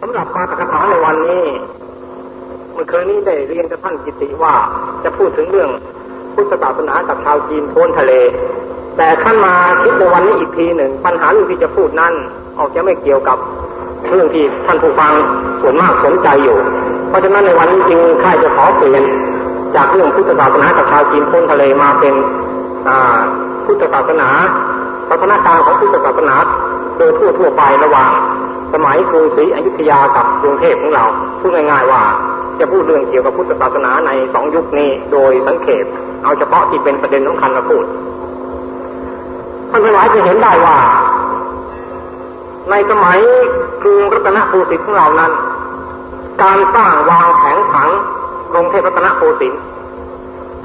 สำหรับมาตรคาถาในวันนี้ เมื่อคืนนี้ได้เรียนกับท่านกิติว่าจะพูดถึงเรื่องพุทธศาสนากับชาวจีนโพ้นทะเล แต่ท่านมาคิดในวันนี้อีกทีหนึ่ง ปัญหาเรื่องที่จะพูดนั้นออกจะไม่เกี่ยวกับเรื่องที่ท่านผู้ฟังส่วนมากสนใจอยู่ เพราะฉะนั้นในวันนี้จึงค่ายจะขอเปลี่ยนจากเรื่องพุทธศาสนากับชาวจีนโพ้นทะเลมาเป็นพุทธศาสนาพัฒนาการของพุทธศาสนาโดยทั่วทั่วไประหว่าง สมัยกรุงศรีอยุธยากับกรุงเทพของเราพูดง่ายๆว่า จะพูดเรื่องเกี่ยวกับพุทธศาสนาในสองยุคนี้โดยสังเขปเอาเฉพาะที่เป็นประเด็นสำคัญมาพูดท่านทั้งหลายจะเห็นได้ว่า ในสมัยกรุงรัตนโกสินทร์ของเรานั้น การสร้างวางแผงผังกรุงเทพรัตนโกสินทร์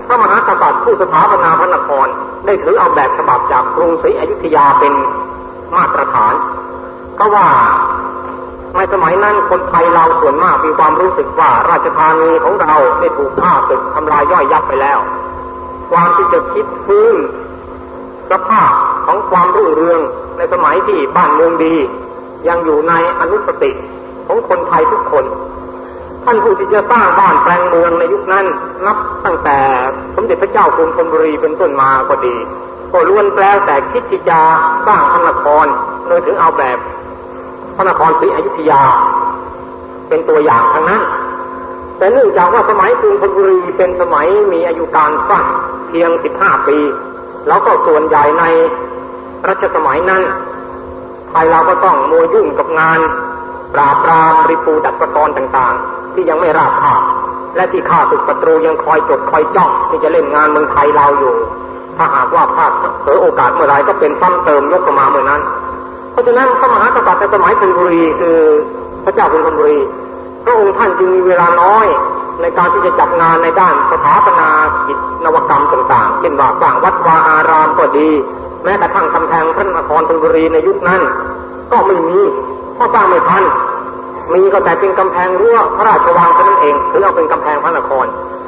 พระมหากษัตริย์ผู้สถาปนาพระนครได้ถือเอาแบบฉบับจากกรุงศรีอยุธยาเป็นมาตรฐาน ก็ว่าในสมัยนั้นคนไทยเราส่วนมากมีความรู้สึกว่าราชธานีของเราได้ถูกฆ่าศึกทำลายย่อยยับไปแล้ว ความที่จะคิดฟื้นสภาพของความรุ่งเรืองในสมัยที่บ้านเมืองดี ยังอยู่ในอนุสติของคนไทยทุกคน ท่านผู้ที่จะสร้างบ้านแปลงเมืองในยุคนั้น นับตั้งแต่สมเด็จพระเจ้ากรุงธนบุรีเป็นต้นมาก็ดี ก็ล้วนแปลแต่คิดที่จะสร้างพระนครโดยถึงเอาแบบ พระนครศรีอยุธยา เป็นตัวอย่างทั้งนั้น แต่เนื่องจากว่าสมัยกรุงธนบุรีเป็นสมัยมีอายุการสั้นเพียงสิบห้าปี แล้วก็ส่วนใหญ่ในรัชสมัยนั้นไทยเราก็ต้องมัวยุ่งกับงานปราบปรามริปูดัดประกรต่างๆ ที่ยังไม่ราบคาบและที่ข้าศึกศัตรูยังคอยจดคอยจ้องที่จะเล่นงานเมืองไทยเราอยู่ ถ้าหากว่าพลาดเผลอโอกาสเมื่อไรก็เป็นซ้ำเติมยกมาเมื่อนั้น เพราะฉะนั้นพระมหากษัตริย์ในสมัยธนบุรีคือพระเจ้ากรุงธนบุรีพระองค์ท่านจึงมีเวลาน้อยในการที่จะจับงานในด้านสถาปนากิจนวกรรมต่างๆ เช่นว่าสร้างวัดวาอารามก็ดี แม้กระทั่งกำแพงพระนครธนบุรีในยุคนั้น ก็ไม่มีเพราะสร้างไม่ทันมีก็แต่เป็นกำแพงรั้วพระราชวังเท่านั้นเองถือเอาเป็นกำแพงพระนคร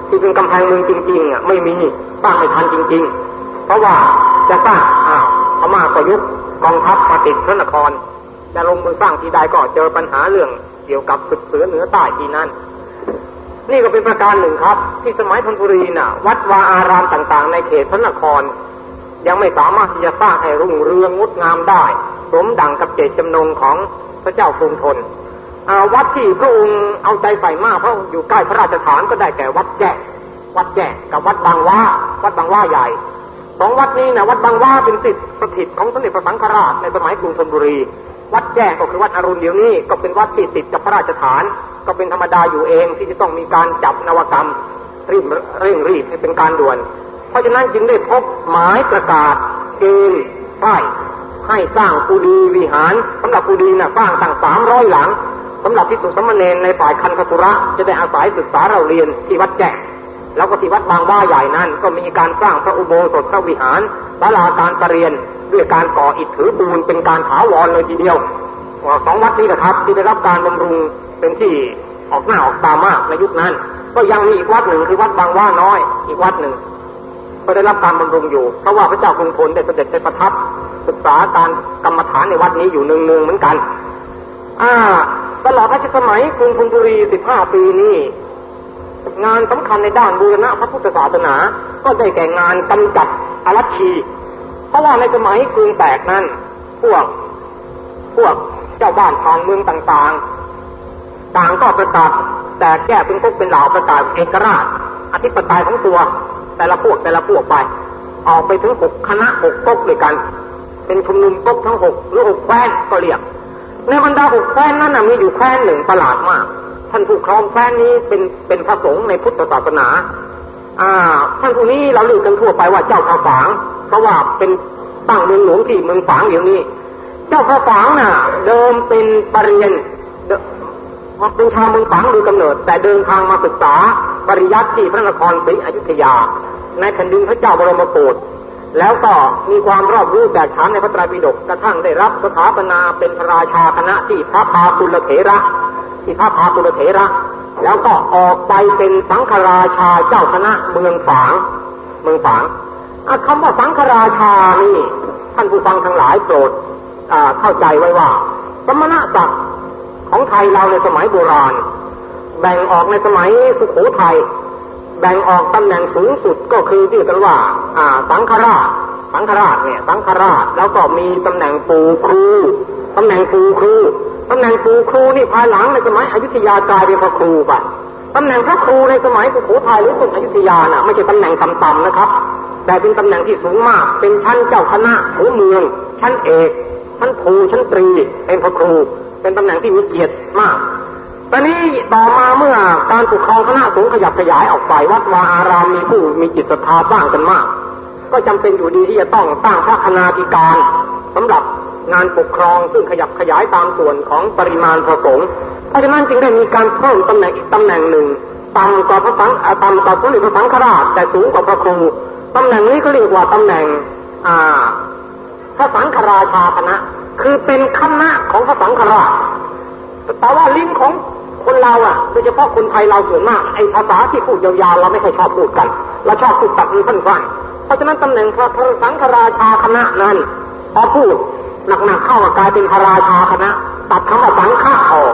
ที่เป็นกำแพงเมืองจริงๆอะไม่มีสร้างไม่ทันจริง ๆ เพราะว่าจะสร้างอ้าวพม่าก็ยุค กองทัพมาติดพระนครจะลงมือสร้างทีใดก็เจอปัญหาเรื่องเกี่ยวกับศึกเสือเหนือใต้ทีนั้นนี่ก็เป็นประการหนึ่งครับ ที่สมัยธนบุรีน่ะ วัดวาอารามต่างๆ ในเขตพระนคร ยังไม่สามารถที่จะสร้างให้รุ่งเรืองงดงามได้สมดังกับเจตจำนงของพระเจ้ากรุงธนวัดที่พระองค์เอาใจใส่มากเพราะอยู่ใกล้พระราชฐานก็ได้แก่วัดแจ้วัดแจ้กับวัดบางว่าวัดบางว่าใหญ่ สองวัดนี้นะวัดบางว่าเป็นสิทธิสถิตของสมเด็จพระสังฆราชในสมัยกรุงธนบุรี วัดแจ้งก็คือวัดอรุณเดี๋ยวนี้ก็เป็นวัดที่ติดกับพระราชฐาน ก็เป็นธรรมดาอยู่เองที่จะต้องมีการจับนวกรรมรีบเร่งรีบให้เป็นการด่วน เพราะฉะนั้นจึงได้พบหมายประกาศเกณฑ์ป้ายให้สร้างปูดีวิหารสำหรับปูดีนะ่ะสร้างตั้งสามร้อยหลังสำหรับที่สุสมณเณรในฝ่ายคันธทุระจะได้อาศัยศึกษาเราเรียนที่วัดแจ้ง แล้วก็ที่วัดบางว่าใหญ่นั้น ก็มีการสร้างพระอุโบสถพระวิหารศาลาการประเรียน ด้วยการก่ออิฐถือปูนเป็นการถาวรเลยทีเดียวสองวัดนี้นะครับ ที่ได้รับการบำรุงเป็นที่ออกหน้าออกตามากในยุคนั้น ก็ยังมีอีกวัดหนึ่งคือวัดบางว่าน้อย อีกวัดหนึ่ง ก็ได้รับการบำรุงอยู่เพราะว่าพระเจ้ากรุงธนได้เสด็จไปประทับ ศึกษาการกรรมฐานในวัดนี้อยู่เนืองๆเหมือนกัน อ่า ตลอดรัชสมัยกรุงธนบุรีสิบห้าปีนี้ งานสำคัญในด้านบูรณะพระพุทธศาสนา ก็ได้แก่งานกำจัดอรัชชี เพราะว่าในสมัยกรุงแตกนั้น พวกพวกเจ้าบ้านทางเมืองต่างๆ ต่างก็ประกาศแต่แก้เป็นพวกเป็นเหล่าประกาศเอกราช อธิปไตยของตัว แต่ละพวกแต่ละพวกไป ออกไปถึงหกคณะหกก๊กด้วยกัน เป็นชุมนุมก๊กทั้งหกหรือหกแคว้นก็เรียก ในบรรดาหกแคว้นนั้นมีอยู่แคว้นหนึ่งประหลาดมาก ท่านผู้ครองแคว้นนี้เป็นเป็นพระสงฆ์ในพุทธศาสนาอ่าท่านผู้นี้เราลือกันทั่วไปว่าเจ้าพระฝาง เพราะว่าเป็นตั้งเมืองหลวงที่เมืองฝางอย่างนี้ เจ้าพระฝางน่ะ เดิมเป็นปริญญาเป็นชาวเมืองฝางโดยกำเนิด แต่เดินทางมาศึกษาปริยัติที่พระนครศรีอยุธยา ในแผ่นดินพระเจ้าบรมโกศแล้วก็มีความรอบรู้แตกฉานในพระไตรปิฎกกระทั่งได้รับสถาปนาเป็นพระราชาคณะที่พระพาคุลเถระ ที่พระพาตุลเถระ แล้วก็ออกไปเป็นสังฆราชาเจ้าคณะเมืองฝาง เมืองฝางคำว่าสังฆราชานี่ ท่านผู้ฟังทั้งหลายโปรดเข้าใจไว้ว่า สมณะศักดิ์ของไทยเราในสมัยโบราณ แบ่งออกในสมัยสุโขทัยแบ่งออกตำแหน่งสูงสุดก็คือที่กันว่า สังฆราช สังฆราชเนี่ย สังฆราชแล้วก็มีตำแหน่งปู่ครูตำแหน่งปูครูตำแหน่งปูครูนี่ภายหลังในสมัยอยุธยากลายเป็นพระครูไปตำแหน่งพระครูในสมัยสุโขทัยหรือสุอยุธยาน่ะไม่ใช่ตำแหน่งต่ำๆนะครับ แต่เป็นตำแหน่งที่สูงมาก เป็นชั้นเจ้าคณะหัวเมือง ชั้นเอกชั้นโทชั้นตรี เป็นพระครู เป็นตำแหน่งที่มีเกียรติมาก ตอนนี้ต่อมาเมื่อการปกครองคณะสงฆ์ขยับขยายออกไปวัดวาอารามมีผู้มีจิตศรัทธาสร้างกันมาก ก็จำเป็นอยู่ดีที่จะต้องตั้งพระคณาธิการสำหรับงานปกครองซึ่งขยับขยายตามส่วนของปริมาณพระสงฆ์เพราะฉะนั้นจึงได้มีการเพิ่มตำแหน่งอีกตำแหน่งหนึ่งต่ำกว่าพระสังต่ำกว่าสมเด็จพระสังฆราชแต่สูงกว่าพระครูตำแหน่งนี้ก็เรียกว่าตำแหน่งอ่าพระสังฆราชาคณะ คือเป็นคณะของพระสังฆราชแต่ว่าลิ้นของคนเราอะโดยเฉพาะคนไทยเราส่วนมากไอ้ภาษาที่พูดยาวๆเราไม่ค่อยชอบพูดกันเราชอบพูดตัดสั้นๆ เพราะฉะนั้นตำแหน่งพระพสังฆราชาคณะนั้นพอพูดหนักๆเข้ากลายเป็นพระราชาคณะตัดคำว่าสังฆะออก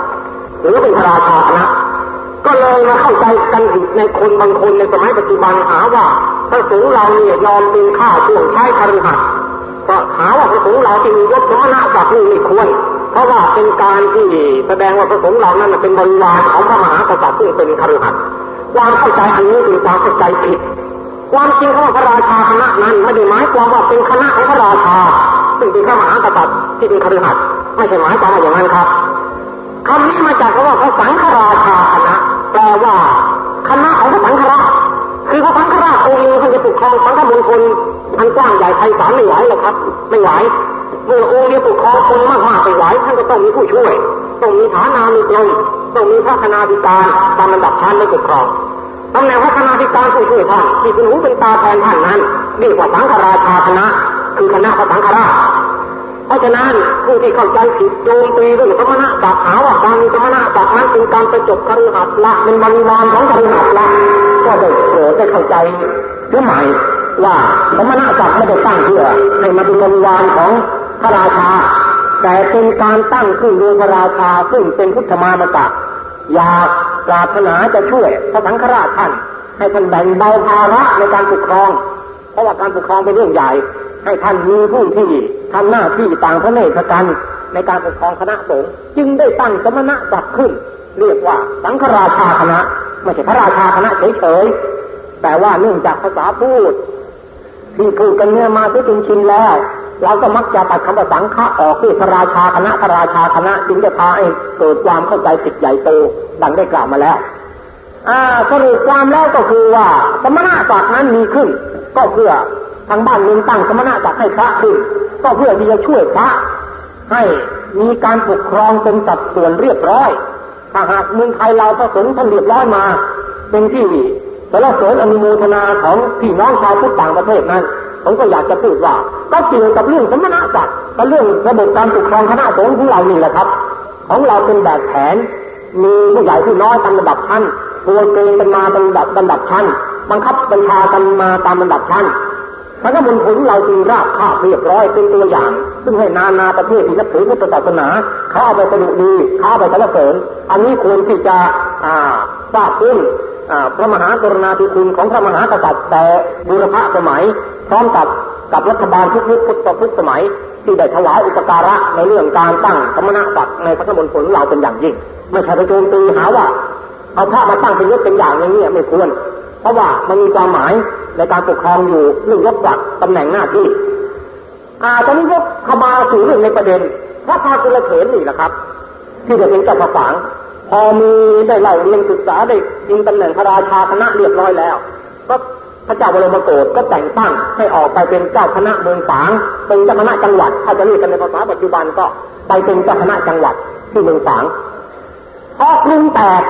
หรือเป็นพระราชาคณะก็เลยมาเข้าใจกันผิดในคนบางคนในสมัยปัจจุบันหาว่าพระสงฆ์เราเนี่ยยอมเป็นข้าช่วงใช้คฤหัสถ์ก็หาว่าพระสงฆ์เราที่มียศสมณะศักดิ์นี่ไม่ควร เพราะว่าเป็นการที่แสดงว่าพระสงฆ์เรานั้นเป็นบริวารของพระมหากษัตริย์ซึ่งเป็นคฤหัสถ์ความเข้าใจอันนี้เป็นความเข้าใจผิด ความจริงคำว่าพระราชาคณะนั้นไม่ได้หมายความว่าเป็นคณะของพระราชาซึ่งเป็นพระมหากษัตริย์ที่เป็นคฤหัสถ์ไม่ใช่หมายความว่าอย่างนั้นครับคำนี้มาจากคำว่าพระสังฆราชาคณะแปลว่าคณะของพระสังฆราชคือพระสังฆราชองค์นี้ท่านจะปกครองสังฆมณฑลอันกว้างใหญ่ไพศาลไม่ไหวหรอกครับ ไม่ไหวเมื่อองค์นี้ปกครองคนมากๆไม่ไหวท่านก็ต้องมีผู้ช่วย ต้องมีฐานานุกรมต้องมีพระคณาธิการตามระดับชั้นในปกครอง ตำแหน่งพระคณาธิการผู้ช่วยท่านที่เป็นหูเป็นตาแทนท่านนั้นเรียกว่าสังฆราชาคณะ คือคณะพระสังฆราชเพราะฉะนั้นผู้ที่เข้าใจผิดโจมตีเรื่องสมณะศักหาว่าการมีสมณะศักนั้นเป็นการประจบคฤหัสถ์ละเป็นบริวารของคฤหัสถ์ละก็ได้โปรดได้เข้าใจหรือไม่ว่าสมณะศักไม่ได้ตั้งเพื่อให้มาเป็นบริวารของพระราชา แต่เป็นการตั้งขึ้นโดยพระราชาซึ่งเป็นพุทธมามกะอยาก ปรารถนาจะช่วยพระสังฆราชท่าน ให้ท่านแบ่งเบาภาระในการปกครอง เพราะว่าการปกครองเป็นเรื่องใหญ่ ให้ท่านมีผู้ที่ทำหน้าที่ต่างพระเนตรกันในการปกครองคณะสงฆ์จึงได้ตั้งสมณะศักดิ์ขึ้น เรียกว่าสังฆราชาคณะไม่ใช่พระราชาคณะเฉยๆแต่ว่าเนื่องจากภาษาพูด ที่พูดกันเนี่ยมาที่จนชินแล้ว เราก็มักจะตัดคำว่าสังฆะออกที่พระราชาคณะพระราชาคณะจึงจะพาให้เกิดความเข้าใจผิดใหญ่โตดังได้กล่าวมาแล้วสรุปความแล้วก็คือว่า สมณะศักดิ์นั้นมีขึ้น ก็เพื่อทางบ้านเมืองตั้งสมณะศักดิ์ให้พระขึ้น ก็เพื่อที่จะช่วยพระ ให้มีการปกครองเป็นสัดส่วนเรียบร้อยถ้าหากเมืองไทยเราพระสงฆ์ท่านเรียบร้อยมา เป็นที่สรรเสริญอนุโมทนาของพี่น้องชาวพุทธต่างประเทศนั้น ผมก็อยากจะพูดว่า ก็เกี่ยวกับเรื่องสมณศักดิ์กับเรื่องระบบการปกครองคณะสงฆ์ของเรานี่แหละครับ ของเราเป็นแบบแผน มีผู้ใหญ่ผู้น้อยตามระดับชั้นตัวเกณฑ์กันมาตามระดับระดับชั้นบังคับบัญชากันมาตามระดับชั้น พระมณฑลเราจึงราบคาบเรียบร้อยเป็นตัวอย่าง ซึ่งให้นานาประเทศที่นับถือพุทธศาสนาเขาเอาไปสรุดีเขาเอาไปสรรเสริญอันนี้ควรที่จะอ่าทราบซึ้งพระมหากรุณาธิคุณของพระมหากษัตริย์แต่บุรพสมัย พร้อมกับกับรัฐบาลทุกยุคทุกทุกสมัย ที่ได้ถวายอุปการะในเรื่องการตั้งสมณศักดิ์ในพระมณฑลเราเป็นอย่างยิ่ง ไม่ใช่ไปโจมตีหาว่าเอาพระมาตั้งเป็นยศเป็นอย่างอย่างนี้ไม่ควร เพราะว่ามันมีความหมายในการปกครองอยู่เรื่องยศศักดิ์ตำแหน่งหน้าที่อาตอนนี้ยกขมาสู่เรื่องในประเด็นพระพากุลเถนนี่แหละครับ ที่จะเป็นเจ้าประสางพอมีได้เล่าเรียนศึกษาได้ยิงตำแหน่งพระราชาคณะเรียบร้อยแล้ว ก็พระเจ้าบรมโกศก็แต่งตั้งให้ออกไปเป็นเจ้าคณะเมืองฝางเป็นเจ้าคณะจังหวัดถ้าจะเรียกกันในภาษาปัจจุบันก็ไปเป็นเจ้าคณะจังหวัดที่เมืองฝางพอกรุงแตก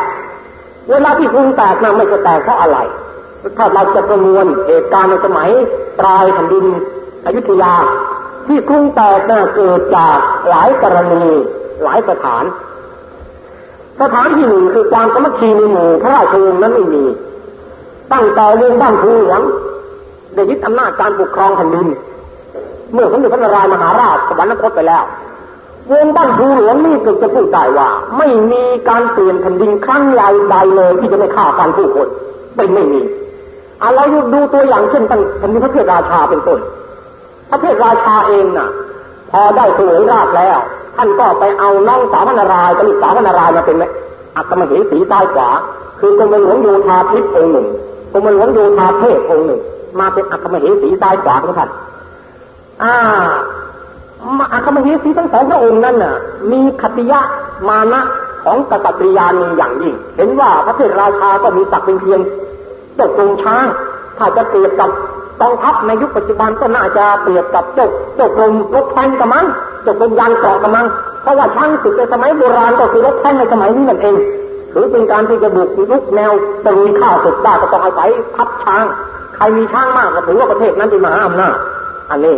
เวลาที่กรุงแตกนั้นไม่จะแตกเพราะอะไร ถ้าเราจะประมวลเหตุการณ์ในสมัยปลายแผ่นดินอยุธยา ที่กรุงแตกน่ะเกิดจากหลายกรณีหลายสถาน สถานที่หนึ่งคือความสมัคคีในหมู่พระราชวงศ์นั้นไม่มี ตั้งแต่วงบ้านภูหลวงได้ยึดอำนาจการปกครองแผ่นดิน เมื่อสมเด็จพระนารายมหาราชสวรรคตไปแล้ววงบ้านภูหลวงนี่เกือบจะพูดได้ว่า ไม่มีการเปลี่ยนแผ่นดินครั้งใหญ่ใดเลยที่จะไม่ฆ่าฟันผู้คนเป็นไม่มี อะเราดูตัวอย่างเช่นตั้งแผ่นดินพระเทศราชาเป็นต้น พระเทศราชาเองน่ะ พอได้สวยราชแล้ว ท่านก็ไปเอาน้องสาวพนารายกับลูกสาวพนารายมาเป็นอัตมเหสีใต้ขวา คือกรมหลวงโยธาทิพย์องค์หนึ่งกรมหลวงโยธาเทพองค์หนึ่ง มาเป็นอัตมเหสีใต้ขวาของท่านอ่าอาคมเหสีทั้งสองพระองค์นั้นน่ะ มีคติยะมานะของกษัตริยานีอย่างยิ่ง เห็นว่าพระเทศราชาก็มีศักดิ์เป็นเพียง เจ้ากรงช้าง ถ้าจะเปรียบกับกองทัพในยุคปัจจุบันก็น่าจะเปรียบกับเจ้าเจ้ากรมรถแทงกระมังเจ้ากรมยานเกราะกระมัง เพราะว่าช้างศึกในสมัยโบราณก็คือรถแทงในสมัยนี้นั่นเองหรือเป็นการที่จะบุกยุคแนวตะลุยข้าวศึกได้ก็ต้องอาศัยทัพช้าง ใครมีช้างมากก็ถือว่าประเทศนั้นเป็นมหาอำนาจอันนี้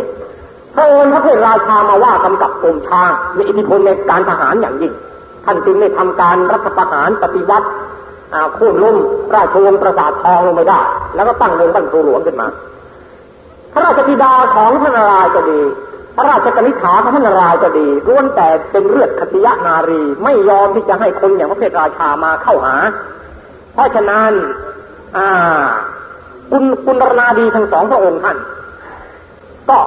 พระองค์พระเทศราชามาว่ากำกับกรมช้างมีอิทธิพลในการทหารอย่างยิ่งท่านจึงได้ทำการรัฐประหารปฏิวัติ โค่นล้มราชวงศ์ประสาททองลงไปได้ แล้วก็ตั้งวงบรรทุหลวงขึ้นมา พระราชธิดาของพระนารายณ์ก็ดี พระราชกนิษฐาของพระนารายณ์ก็ดีล้วนแต่เป็นเลือดคติยะนารี ไม่ยอมที่จะให้คนอย่างพระเพทราชามาเข้าหา เพราะฉะนั้น อ่าคุณคุณรนาดีทั้งสองพระองค์ท่าน ก็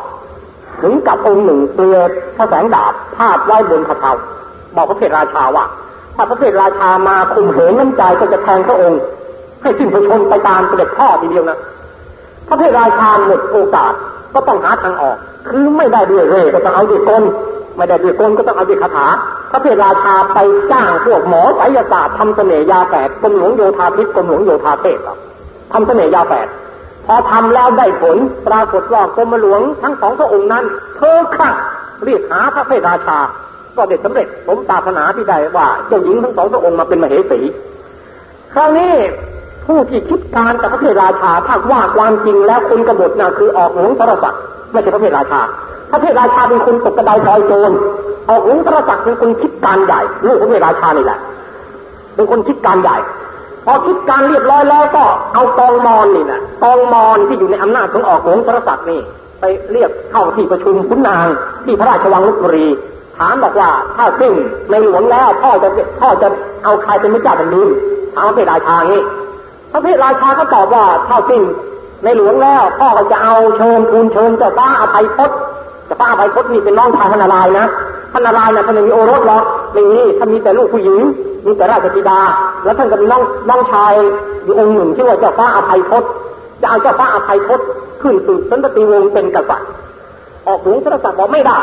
ถึงกับองค์หนึ่งเปลือยพระแสงดาบพาดไว้บนพระเทาบอกพระเพทราชาว่า ถ้าพระเพทราชามาคุมเหงน้ำใจก็จะแทงพระองค์ ให้สิ้นพระชนไปตามเสด็จพ่อทีเดียวนะพระเพทราชาหมดโอกาสก็ต้องหาทางออก คือไม่ได้ด้วยเร่ก็ต้องเอาด้วยกลไม่ได้ด้วยกลก็ต้องเอาด้วยคาถา พระเพทราชาไปจ้างพวกหมอไสยศาสตร์ทำเสน่ยาแฝดกรมหลวงโยธาทิพย์กรมหลวงโยธาเทพทำเสน่ยาแฝดพอทำแล้วได้ผลปรากฏว่ากรมหลวงทั้งสองพระองค์นั้นเธอข้าเรียกหาพระเพทราชา ก็เด็ดสำเร็จสมปรารถนาที่ได้ว่าเจ้าหญิงทั้งสองพระองค์มาเป็นมเหสีคราวนี้ผู้ที่คิดการกับพระเพทราชาถ้าว่าความจริงแล้วคุณกบฏน่ะคือออกหลวงสรศักดิ์ไม่ใช่พระเพทราชา พระเพทราชาเป็นคนตกกระไดซอยโจรออกหลวงสรศักดิ์เป็นคนคิดการใหญ่ลูกพระเพทราชานี่แหละเป็นคนคิดการใหญ่พอคิดการเรียบร้อยแล้วก็เอากองมอนนี่นะกองมอนที่อยู่ในอำนาจของออกหลวงสรศักดิ์นี่ ไปเรียกเข้าที่ประชุมขุนนางที่พระราชวังลุบุรี ถามบอกว่าถ้าซึ่งในหลวงแล้วพ่อจะพ่อจะเอาใครเป็นพระเจ้าแผ่นดินถามพระเพทราชางี้พระเพทราชาก็ตอบว่าถ้าซึ่งในหลวงแล้วพ่อก็จะเอาเชิญทูลเชิญเจ้าฟ้าอภัยพจน์เจ้าฟ้าอภัยพจน์นี่เป็นน้องชายพนารายนะพนารายน่ะท่านไม่มีโอรสหรอกไม่มีท่านมีแต่ลูกผู้หญิงมีแต่ราชธิดา แล้วท่านก็มีน้องน้องชายอยู่องค์หนึ่งชื่อว่าเจ้าฟ้าอภัยพจน์จะเอาเจ้าฟ้าอภัยพจน์ขึ้นสู่สันติวงศ์เป็นกษัตริย์ออกหลวงสรศักดิ์บอกไม่ได้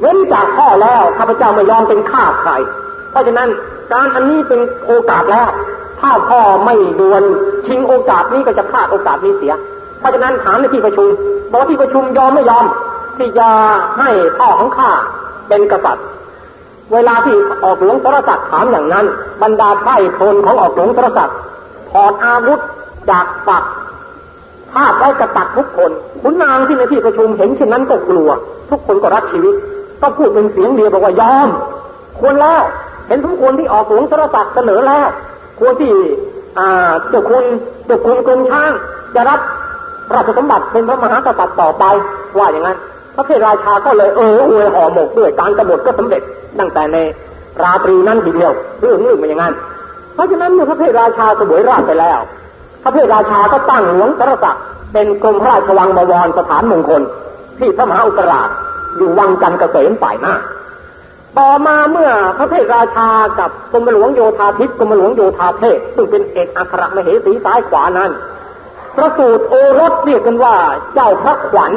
เว้นจากพ่อแล้วข้าพเจ้าไม่ยอมเป็นข้าใคร เพราะฉะนั้นการอันนี้เป็นโอกาสแล้ว ถ้าพ่อไม่ดวนชิงโอกาสนี้ก็จะพลาดโอกาสนี้เสีย เพราะฉะนั้นถามในที่ประชุมบอกที่ประชุมยอมไม่ยอมที่จะให้พ่อของข้าเป็นกษัตริย์เวลาที่ออกหลวงสรศักดิ์ถามอย่างนั้น บรรดาไพร่พลของออกหลวงสรศักดิ์ถอดอาวุธจากฝักภาพไว้กระตัดทุกคนขุนนางที่ในที่ประชุมเห็นเช่นนั้นก็กลัว ทุกคนก็รักชีวิต ก็พูดเป็นเสียงเดียวบอกว่ายอม ควรแล้ว เห็นทุกคนที่ออกหลวงสรศักดิ์เสนอแล้ว ควรที่เจ้าคุณเจ้าคุณกรมช่างจะรับราชสมบัติเป็นพระมหากษัตริย์ต่อไปว่าอย่างนั้น พระเทราชาก็เลยเอออวยห่อหมกด้วยการกบฏก็สำเร็จตั้งแต่ในราตรีนั้นทีเดียวเรื่องนี้มันอย่างนั้น เพราะฉะนั้นเมื่อพระเพทราชาสวยราชไปแล้ว พระเพทราชาก็ตั้งหลวงสรศักดิ์เป็นกรมพระราชวังบวรสถานมงคล ที่พระมหาอุตราช อยู่วังจันทร์เกษมฝ่ายหน้า ต่อมาเมื่อพระเทพราชากับกรมหลวงโยธาทิพย์กรมหลวงโยธาเทพซึ่งเป็นเอกอัครมเหสีซ้ายขวานั้นประสูตรโอรสเรียกกันว่า เจ้าพระขวัญ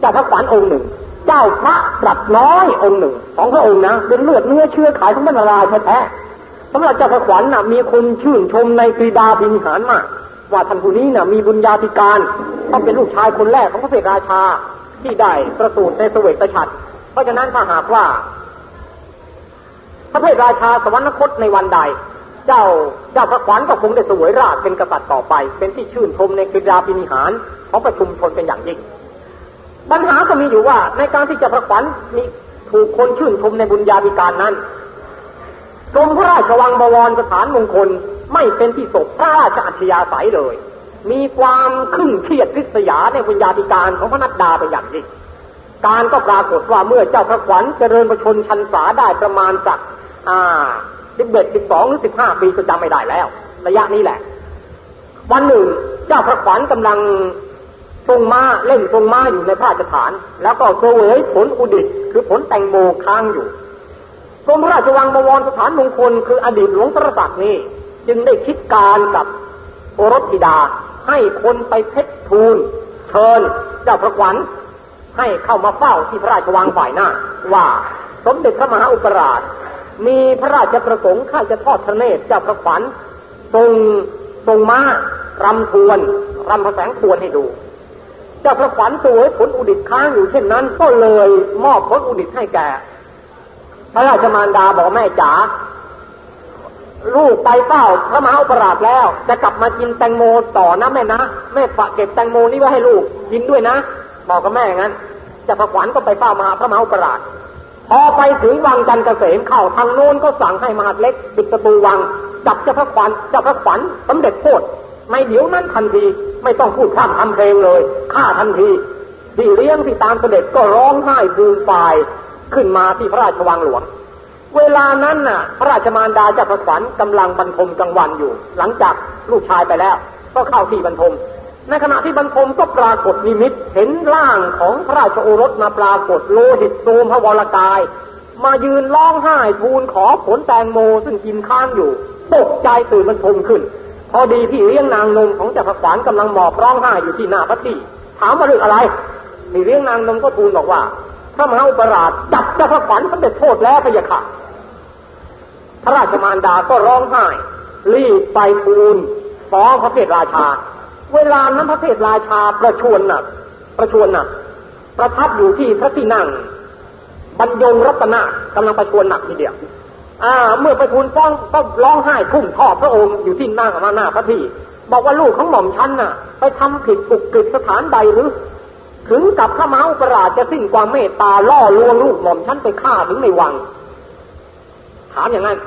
เจ้าพระขวัญองค์หนึ่ง เจ้าพระปรับน้อยองค์หนึ่งสองพระองค์นะเป็นเลือดเนื้อเชื้อขายของบรรดาแท้ๆสำหรับเจ้าพระขวัญน่ะมีคนชื่นชมในกรีดาพิมหารมากว่าท่านผู้นี้น่ะมีบุญญาธิการต้องเป็นลูกชายคนแรกของพระเสกราชา ที่ได้ประสูติในสเวตฉัตรเพราะฉะนั้นถ้าหากว่า พระเพทราชาสวรรคตในวันใด เจ้าเจ้าพระขวัญก็คงได้สวยราชเป็นกษัตริย์ต่อไป เป็นที่ชื่นชมในกรีดาพินิหารของประชุมชนเป็นอย่างยิ่งปัญหาก็มีอยู่ว่า ในการที่จะประขวัญมีถูกคนชื่นชมในบุญญาธิการนั้นกรมพระราชวังบวรสถานมงคลไม่เป็นที่ศพพระราชอัธยาศัยเลย มีความขึ้นเครียดริษยาในบุญญาธิการของพระนัดดาไปอย่างยิ่งการก็ปรากฏว่าเมื่อเจ้าพระขวัญเจริญประชนชันษาได้ประมาณสักอ่าสิบเอ็ดสิบสองหรือสิบห้าปีก็จำไม่ได้แล้ว ระยะนี้แหละ วันหนึ่ง เจ้าพระขวัญกำลังทรงม้าเล่นทรงม้าอยู่ในพระราชฐาน แล้วก็เสวยผลอุดิตคือผลแตงโมค้างอยู่กรมพระราชวังบวรสถานมงคลคืออดีตหลวงพระศักดิ์นี้จึงได้คิดการกับโอรสธิดา ให้คนไปเพชรทูลเชิญเจ้าพระขวัญ ให้เข้ามาเฝ้าที่พระราชวังฝ่ายหน้า ว่าสมเด็จพระมหาอุปราช มีพระราชประสงค์ข้าจะทอดพระเนตรเจ้าพระขวัญทรงทรงม้ารำทวนรำพระแสงทวนให้ดู เจ้าพระขวัญสวผลอุดิตค้างอยู่เช่นนั้น ก็เลยมอบผลอุดิตให้แก่ พระราชมารดาบอกแม่จ๋า ลูกไปเฝ้าพระมหาอุปราชแล้ว จะกลับมากินแตงโมต่อนะแม่นะแม่ฝากเก็บแตงโมนี้ไว้ให้ลูกกินด้วยนะบอกกับแม่งั้นจะพระขวัญก็ไปเฝ้ามหาพระมหาอุปราชพอไปถึงวังจันทร์เกษมเข้าทางโน้นก็สั่งให้มหาเล็กปิดประตูวังจับเจ้าพระขวัญเจ้าพระขวัญสำเร็จโทษไม่เดี๋ยวนั้นทันทีไม่ต้องพูดข้ามทำเพลงเลยฆ่าทันทีที่เลี้ยงที่ตามเสด็จก็ร้องไห้ฟูมฟายขึ้นมาที่พระราชวังหลวง เวลานั้นน่ะ พระราชมารดาเจ้าพระขวัญกำลังบรรทมกลางวันอยู่ หลังจากลูกชายไปแล้ว ก็เข้าที่บรรทม ในขณะที่บรรทมก็ปรากฏนิมิตเห็นร่างของพระราชโอรสมาปรากฏโลหิตโสมพระวรกาย มายืนร้องไห้ทูลขอผลแตงโมซึ่งกินข้างอยู่ตกใจตื่นบรรทมขึ้น พอดีที่เลี้ยงนางนมของเจ้าพระขวัญกำลังหมอบร้องไห้อยู่ที่หน้าพระที่ถามว่าเรื่องอะไรที่เลี้ยงนางนมก็ทูลบอกว่า พระมหาอุปราชจับเจ้าพระขวัญสำเร็จโทษแล้วพะยะค่ะ พระราชมารดาก็ร้องไห้ รีบไปทูลฟ้องพระเพทราชา เวลานั้นพระเพทราชาประชวนน่ะประชวนน่ะประทับอยู่ที่พระที่นั่งบรรยงรัตนะกำลังประชวนหนักทีเดียวอ่า เมื่อไปทูลฟ้องก็ร้องไห้ทุ่มทอพระองค์อยู่ที่นั่งมาหน้าพระที่ บอกว่าลูกของหม่อมฉันน่ะ ไปทำผิดอุกฤษสถานใดหรือ ถึงกับพระมหาอุปราชจะสิ้นความเมตตาล่อลวงลูกหม่อมฉันไปฆ่าถึงในวัง ถามอย่างนั้น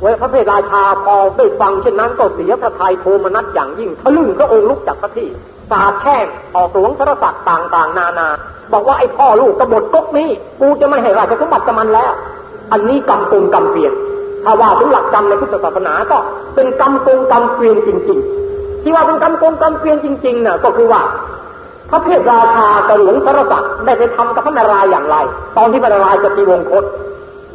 เวพระเพทราชาพอได้ฟังเช่นนั้นก็เสียพระทัยโทมนัสอย่างยิ่งทะลึ่งพระองค์ลุกจากพระที่สาดแช่งออกสวงสรศักดิ์ต่างๆ นานา บอกว่าไอ้พ่อลูกกบฏก๊กนี้ กูจะไม่ให้ราชสมบัติกับมันแล้ว อันนี้กรรมกงกรรมเปลี่ยนถ้าว่าถึงหลักกรรมในพุทธศาสนาก็เป็นกรรมกงกรรมเปลี่ยนจริง ๆ ที่ว่าเป็นกรรมกงกรรมเปลี่ยนจริงๆน่ะก็คือว่า พระเพราชากระหลวงสรศักดิ์ได้ไปทำกับพระนารายณ์อย่างไร ตอนที่พระนารายณ์จะตีวงคต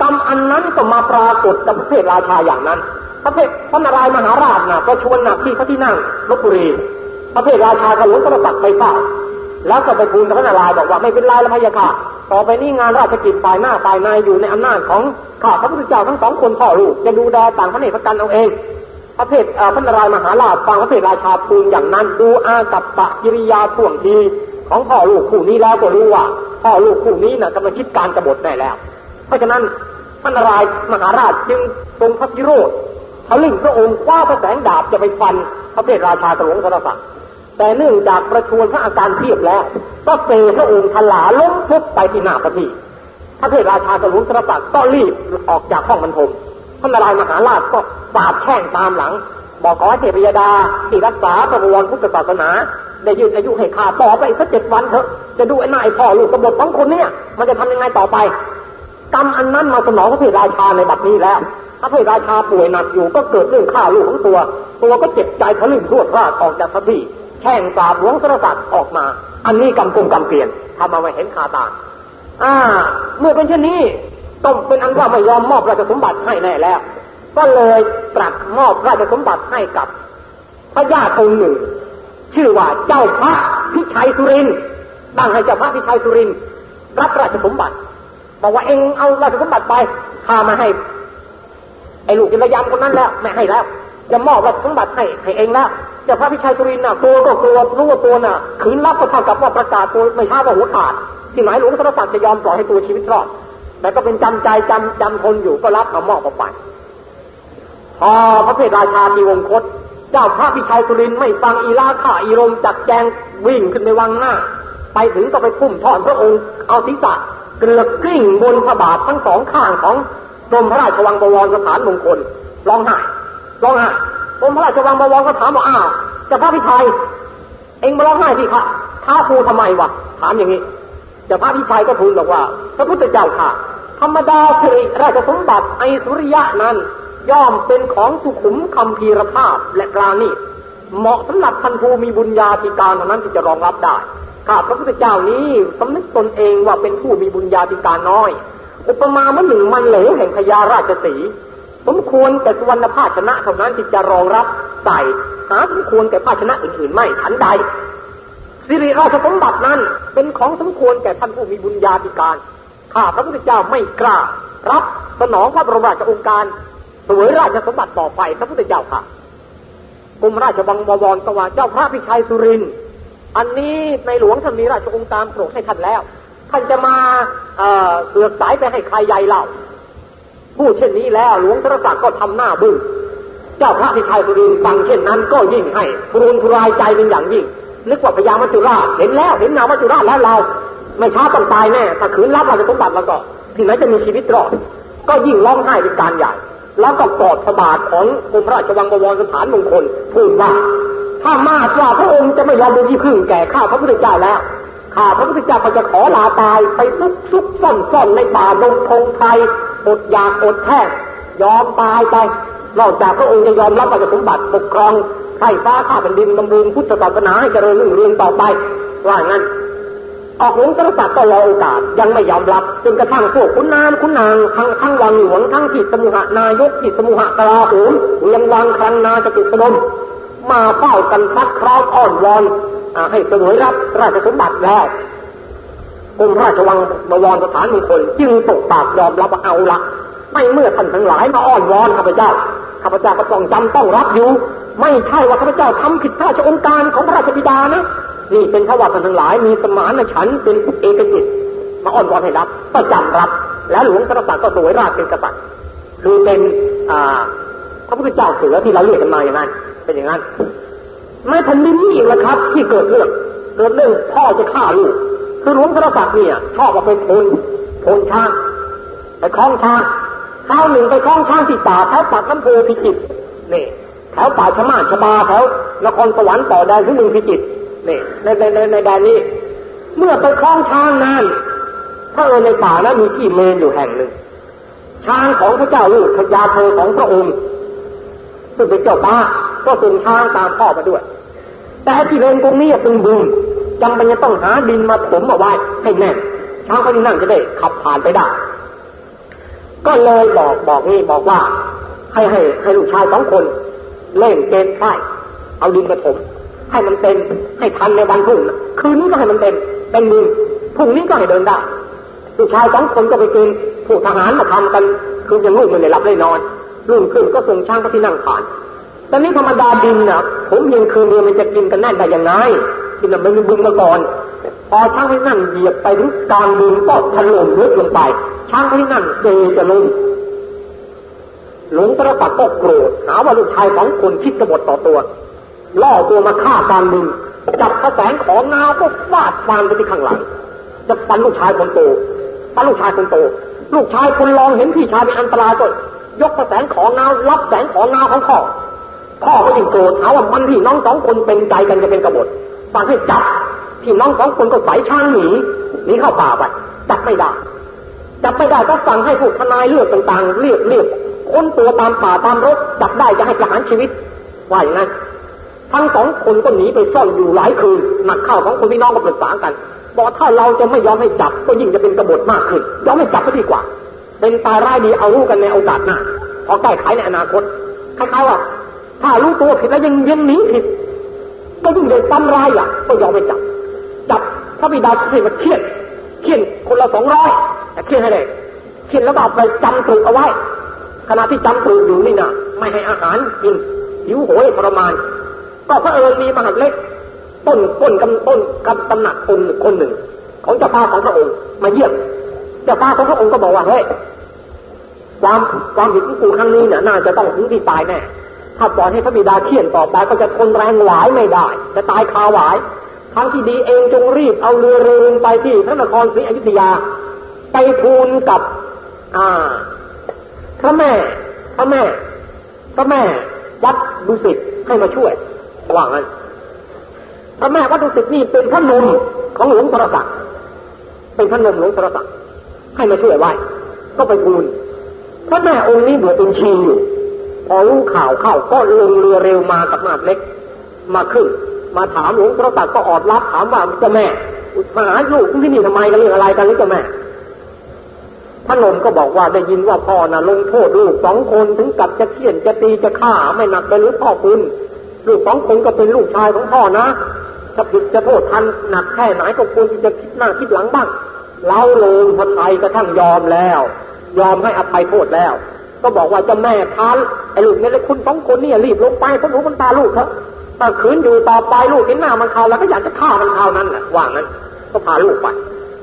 กรรมอันนั้นก็มาปรากฏกับพระเพราชาอย่างนั้น พระเพทพระนารายมหาราชน่ะก็ชวนหนักที่พระที่นั่งลบบุรีพระเพราชากระหลวงสรศักดิ์ไปเฝ้าแล้วก็ไปทูลพระนารายณ์บอกว่าไม่เป็นไรแล้วพะยะค่ะต่อไปนี้งานราชกิจฝ่ายหน้าฝ่ายในอยู่ในอำนาจของข้าพระพุทธเจ้าทั้งสองคนพ่อลูกจะดูแลต่างพระเนตระกันเอาเอง พระเพทพระนารายณ์มหาราชฟังพระเพทราชาทูลอย่างนั้นดูอากับปะกิริยาท่วงทีของพ่อลูกคู่นี้แล้วก็รู้ว่าพ่อลูกคู่นี้น่ะกำลังคิดการกบฏได้แล้ว เพราะฉะนั้นพระนารายณ์มหาราชจึงทรงพระพิโรธทะลึ่งพระองค์คว้าพระแสงดาบจะไปฟันพระเพทราชากระหลวงสรศักดิ์แต่เนื่องจากประชวนพระอาการเทียบแล้วก็เซพระองค์ทลาล้มฟุบไปที่หน้าพระที่พระเพราชากระหลวงสรศักดิ์ก็รีบออกจากห้องบรรทม พระนารายมหาราชก็สาบแช่งตามหลัง บอกขอเทพยดาที่รักษาพระบวรพุทธศาสนาได้ยืนอายุให้ข้าต่อไปสักเจ็ดวันเถอะ จะดูไอ้นายพ่อลูกกบฏของคนเนี่ย มันจะทำยังไงต่อไป กรรมอันนั้นมาสนองพระเพราชาในบัดนี้แล้วพระเพราชาป่วยหนักอยู่ก็เกิดเรื่องฆ่าลูกของตัว ตัวก็เจ็บใจทะลึ่งรวดราดออกจากพระที่แช่งสาบหลวงสรศักดิ์ออกมา อันนี้กรรมกงกรรมเปลี่ยนทำมาไว้เห็นคาตาอ่า เมื่อเป็นเช่นนี้ ต้องเป็นอันว่าไม่ยอมมอบราชสมบัติให้แน่แล้ว ก็เลยตรัสมอบราชสมบัติให้กับ พระญาติองค์หนึ่ง ชื่อว่าเจ้าพระพิชัยสุรินทร์ตั้งให้เจ้าพระพิชัยสุรินรับราชสมบัติบอกว่าเองเอาราชสมบัติไปพามาให้ ไอ้ลูกจิรยามคนนั้นแล้วไม่ให้แล้ว จะมอบราชสมบัติให้ให้เองแล้วเจ้าพระพิชัยสุรินน่ะตัวก็กลัวรู้ว่าตัวน่ะขืนรับก็เท่ากับว่าประกาศตัวไม่ช้าว่าหัวขาดที่ไหนหลวงสรศักดิ์จะยอมปล่อยให้ตัวชีวิตรอด แต่ก็เป็นจำใจจำจำทนอยู่ก็รับมามอบออกไปพอพระเพทราชามีวงคต เจ้าพระพิชัยสุรินไม่ฟังอีลาข่าอีรมจัดแจงวิ่งขึ้นในวังหน้า ไปถึงก็ไปพุ่มทอดพระองค์เอาศีรษะเกลือกกลิ้งบนพระบาททั้งสองข้างของกรมพระราชวังบวรสถานมงคลร้องไห้ร้องไห้กรมพระราชวังบวรก็ถามว่าอ้าวเจ้าพระพิชัย เองมาร้องไห้ที่ค่ะท้าครูทำไมวะถามอย่างนี้ จะพระพิชัยก็ทูลบอกว่า พระพุทธเจ้าค่ะ ธรรมดาสิริราชสมบัติไอสุริยะนั้น ย่อมเป็นของสุขุมคำพีรภาพและปราณีเหมาะสำหรับท่านผู้มีบุญญาธิการเท่านั้นที่จะรองรับได้ข้าพระพุทธเจ้านี้สำนึกตนเองว่าเป็นผู้มีบุญญาธิการน้อย อุปมาเมื่อหนึ่งมันเหลวแห่งพญาราชสีสมควรแต่สุวรรณภาชนะเท่านั้นที่จะรองรับใส่หาสมควรแก่ภาชนะอื่นๆไม่ฉันใด สิริราชสมบัตินั้นเป็นของสมควรแก่ท่านผู้มีบุญญาธิการ ข้าพระพุทธเจ้าไม่กล้า รับสนองพระบรมราชองค์การสวยราชสมบัติต่อไปพระพุทธเจ้าค่ะกรมราชบังบวรสวาเจ้าพระพิชัยสุริน อันนี้ในหลวงท่านมีราชองค์การโปรดให้ท่านแล้ว ท่านจะมาเสือกสายไปให้ใครใหญ่เล่าพูดเช่นนี้แล้วหลวงทรศักดิ์ก็ทำหน้าบึ้งเจ้าพระพิชัยสุรินฟังเช่นนั้นก็ยิ่งให้พรุนทุรายใจเป็นอย่างยิ่ง นึกว่าพญามัจจุราชเห็นแล้วเห็นนามัจจุราชแล้วเรา ไม่ช้าต้องตายแน่ถ้าขืนรับราชสมบัติแล้วก็ที่ไหนจะมีชีวิตรอดก็ยิ่งร้องไห้เป็นการใหญ่ แล้วก็กอดสบาทของกรมราชวังบวรสถานมงคลพูดว่าถ้ามาว่าพระองค์จะไม่ยอมดูที่พึ่งแก่ข้าพระพุทธเจ้าแล้วข้าพระพุทธเจ้าก็จะขอลาตายไปซุกซุกซ่อนซ่อนในป่าดงพงไทยอดอยากอดแท้ยอมตายไปนอกจากพระองค์จะยอมรับราชสมบัติปกครอง ให้ฟ้าข้าแผ่นดินบำรุงพุทธศาสนาให้เจริญรุ่งเรืองต่อไป ว่างั้น ออกหลวงกษัตริย์ก็รอโอกาสยังไม่ยอมรับจนกระทั่งพวกคุณนามคุณนางทั้งทั้งวังหลวงทั้งจิตสมุหนายกจิตสมุหกราโหมเวียงวังครังนาจตุสนมมาเฝ้ากันพักคราวอ้อนวอนให้เสวยรับราชสมบัติแล้วกรมราชวังบวรสถานมงคลจึงตกปากยอมรับเอาละไม่เมื่อท่านทั้งหลายมาอ้อนวอนข้าพเจ้า ข้าพเจ้าก็ต้องจำต้องรับอยู่ ไม่ใช่ว่าข้าพเจ้าทำผิดพระราชองค์การของพระราชบิดานะนี่เป็นพระวาท่านทั้งหลายมีสมานฉันเป็นเอกจิตมาอ้อนวอนให้รับก็จำรับ แล้วหลวงกษัตริย์ก็สวยราชเป็นกษัตริย์คือเป็นอ่าพระพุทธเจ้าเสือที่เราเรียกกันมาอย่างนั้น เป็นอย่างนั้นไม่แผ่นดินนี้อีกแล้วครับ ที่เกิดเรื่องเกิดเรื่องพ่อจะฆ่าลูกคือหลวงพระศักดิ์เนี่ยชอบมาเป็นคนโพนช้างไปคล้องช้าง เช้าหนึ่งไปคล้องช้างที่ป่าแถวปากน้ำโพพิจิตนี่แถวป่าชมาชบาแถวนครสวรรค์ต่อแดนที่หนึ่งพิจิตนี่ในในในในแดนนี้ เมื่อไปคล้องช้างนั้นถ้าเออในป่านั้นมีที่เมนอยู่แห่งหนึ่ง ช้างของพระเจ้าลูกพญาเธอของพระองค์ซึ่งเป็นเจ้าป้าก็ส่งช้างตามพ่อมาด้วย แต่ที่เมนตรงนี้เป็นบุญจำเป็นจะต้องหาดินมาถมเอาไว้ให้แน่นช้างเขาที่นั่งจะได้ขับผ่านไปได้ ก็เลยบอกบอกนี่บอกว่า ให้ให้ให้ลูกชายสองคน เล่นเกมไข่เอาดินมาถมให้มันเต็มให้ทันในวันพรุ่งคืนนี้ก็ให้มันเต็มเป็นมือพรุ่งนี้ก็ให้เดินได้ลูกชายสองคนก็ไปเกณฑ์ผู้ทหารมาทำกัน คือยังลูกมันได้หลับได้นอนรุ่งขึ้นก็ส่งช้างก็ที่นั่งผ่านตอนนี้ธรรมดาดินนะผมเพียงคืนเดียวมันจะกินกันแน่นได้ยังไงที่มันไม่มีบึงมาก่อน พอช้างที่นั่นเหยียบไปถึงกลางบึงก็ถล่มลึกลงไป ช้างที่นั่นเซจะลงหลวงสระตัดก็โกรธหาว่าลูกชายสองคนคิดกบฏต่อตัว ล่อตัวมาฆ่ากลางบึงจับกระแสงของนาวก็ฟาดฟันไปที่ข้างหลัง จะฟันลูกชายคนโตฟันลูกชายคนโต ลูกชายคนรองเห็นพี่ชายเป็นอันตรายก็ยกกระแสงของนาวรับแสงของนาวของพ่อพ่อก็ยิ่งโกรธหาว่ามันที่น้องสองคนเป็นใจกันจะเป็นกบฏสั่งให้จับ ที่น้องสองคนก็ใส่ช้างหนีหนีเข้าป่าไปจับไม่ได้จับไม่ได้ก็สั่งให้พวกทนายเลือกต่างๆเรียกเรียกค้นตัวตามป่าตามรถจับได้จะให้ประหารชีวิตว่าอย่างนั้นทั้งสองคนก็หนีไปซ่อนอยู่หลายคืนหนักเข้าของคนพี่น้องก็ปรึกษากันบอกถ้าเราจะไม่ยอมให้จับก็ยิ่งจะเป็นกบฏมากขึ้นยอมให้จับก็ดีกว่า เป็นตายร้ายดีเอารู้กันในโอกาสหน้าพอแก้ไขในอนาคตคล้ายๆว่าถ้ารู้ตัวผิดแล้วยังยังหนีผิด ก็ยิ่งเลยซ้ำร้ายอะก็ยอมไปจับ จับพระบิดาให้มาเคียนเคียนคนละสองร้อยแต่เคียนให้เลยเคียนแล้วก็เอาไปจำตรึกเอาไว้ ขณะที่จำตรึกอยู่นี่นะไม่ให้อาหารกินหิวโหยทรมาน ก็พระเอิญมีมหาเล็กต้นต้นกำต้นกำตำหนักคนคนหนึ่ง ของเจ้าฟ้าของพระองค์มาเยี่ยมเจ้าฟ้าของพระองค์ก็บอกว่าเฮ้ยความความผิดของกูครั้งนี้เนี่ยน่าจะต้องถึงที่ตายแน่ถ้าปล่อยให้พระบิดาเขี่ยนต่อไปก็จะทนแรงหวายไม่ได้ จะตายคาหวาย ทั้งที่ดีเองจงรีบเอาเรือเรือไปที่พระนครศรีอยุธยา ไปทูลกับ อ่า พระแม่ พระแม่ พระแม่วัดดุสิตให้มาช่วยว่างั้นพระแม่วัดดุสิตนี่เป็นพระนมของหลวงพระศักดิ์เป็นพระนมหลวงสรศักดิ์ให้มาช่วยไว้ก็ไปทูลพระแม่องค์นี้บวชเป็นชีอยู่พอรู้ข่าวเข้าก็ลงเรือเร็วมากับมาดเล็กมาขึ้น มาถามหลวงสรศักดิ์ก็ออดรับถามว่าเจ้าแม่มาหาลูกที่นี่ทำไมกันเรื่องอะไรกันนี่เจ้าแม่พระนมก็บอกว่าได้ยินว่าพ่อน่ะลงโทษลูกสองคนถึงกับจะเขี่ยนจะตีจะฆ่าไม่หนักไปหรือพ่อคุณ ลูกสองคนก็เป็นลูกชายของพ่อนะจะผิดจะโทษทันหนักแค่ไหนก็ควรที่จะคิดหน้าคิดหลังบ้างเล่าลงพระไทยกระทั่งยอมแล้ว ยอมให้อภัยโทษแล้ว ก็บอกว่าจะแม่ทานไอ้ลูกเนี่ยคุณสองคนนี่รีบลงไปเพราะหนูมันตาลูกเขา ถ้าขืนอยู่ต่อไปลูกเห็นหน้ามันเขาแล้วก็อยากจะฆ่ามันเขานั้นแหละว่างั้น ก็พาลูกไป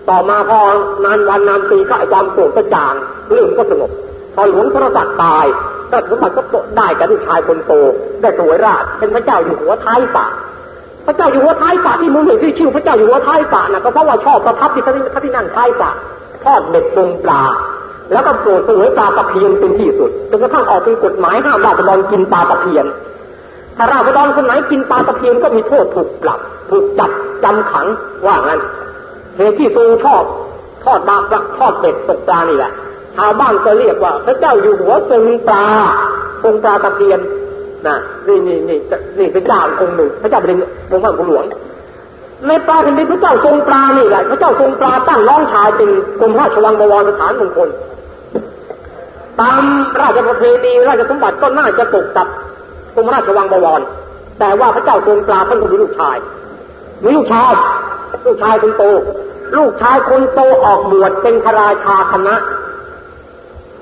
ต่อมาพอนานวันนานปีก็ไอ้ความโกรธก็จางเรื่องก็สงบพอหลวงพระศักดิ์ตายก็สมบัติก็ได้กับลูกชายคนโตได้สวยราชเป็นพระเจ้าอยู่หัวท้ายฝ่าพระเจ้าอยู่หัวท้ายฝ่าที่มึงเห็นที่ชื่อพระเจ้าอยู่หัวท้ายฝ่านะก็เพราะว่าชอบประทับที่พระที่นั่งท้ายฝ่าทอดเด็ดทรงปลาแล้วก็โปรดสวยปลาตะเพียนเป็นที่สุดจนกระทั่งออกเป็นกฎหมายห้ามราษฎรกินปลาตะเพียน ถ้าราษฎรคนไหนกินปลาตะเพียนก็มีโทษถูกปรับ ถูกจับจำขังว่างั้นเหตุที่ทรงชอบทอดบาปทอดเด็ดตกปลานี่แหละชาวบ้านก็เรียกว่า พระเจ้าอยู่หัวทรงปลาทรงปลาตะเพียนนะนี่นี่นี่นี่เป็นเจ้าองค์หนึ่งพระเจ้าเป็นองค์พระหลวงในปลาเป็นดินพระเจ้าทรงปลานี่แหละพระเจ้าทรงปลาตั้งน้องชายเป็นกรมราชวังบวรสถานมงคลตามราชประเพณีราชสมบัติก็น่าจะตกกับ กรมราชวังบวร แต่ว่าพระเจ้าทรงปลาท่านก็มีลูกชายมีลูกชายลูกชายคนโต ลูกชายคนโตออกบวชเป็นพระราชาคณะ